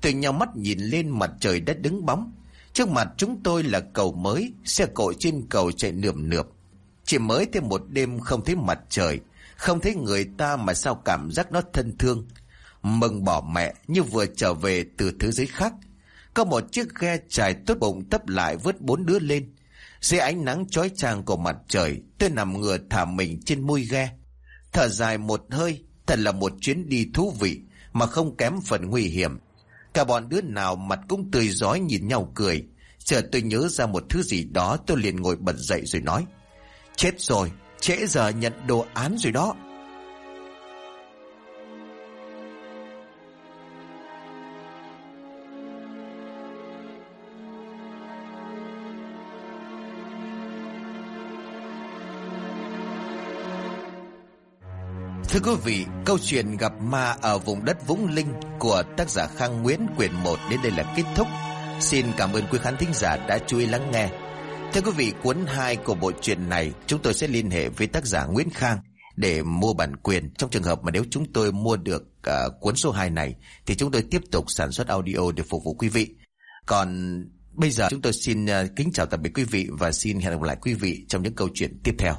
Từ nhau mắt nhìn lên mặt trời đã đứng bóng. Trước mặt chúng tôi là cầu mới, xe cộ trên cầu chạy nườm nượp. Chỉ mới thêm một đêm không thấy mặt trời, không thấy người ta mà sao cảm giác nó thân thương. Mừng bỏ mẹ như vừa trở về từ thế giới khác. Có một chiếc ghe trải tốt bụng tấp lại vớt bốn đứa lên. Dưới ánh nắng chói chang của mặt trời, tôi nằm ngửa thả mình trên mui ghe. Thở dài một hơi, thật là một chuyến đi thú vị, mà không kém phần nguy hiểm. Cả bọn đứa nào mặt cũng tươi rói nhìn nhau cười. Chờ tôi nhớ ra một thứ gì đó tôi liền ngồi bật dậy rồi nói. Chết rồi, trễ giờ nhận đồ án rồi đó. Thưa quý vị, câu chuyện gặp ma ở vùng đất Vũng Linh của tác giả Khang Nguyễn quyển 1 đến đây là kết thúc. Xin cảm ơn quý khán thính giả đã chú ý lắng nghe. Thưa quý vị, cuốn 2 của bộ truyện này chúng tôi sẽ liên hệ với tác giả Nguyễn Khang để mua bản quyền. Trong trường hợp mà nếu chúng tôi mua được uh, cuốn số 2 này thì chúng tôi tiếp tục sản xuất audio để phục vụ quý vị. Còn bây giờ chúng tôi xin uh, kính chào tạm biệt quý vị và xin hẹn gặp lại quý vị trong những câu chuyện tiếp theo.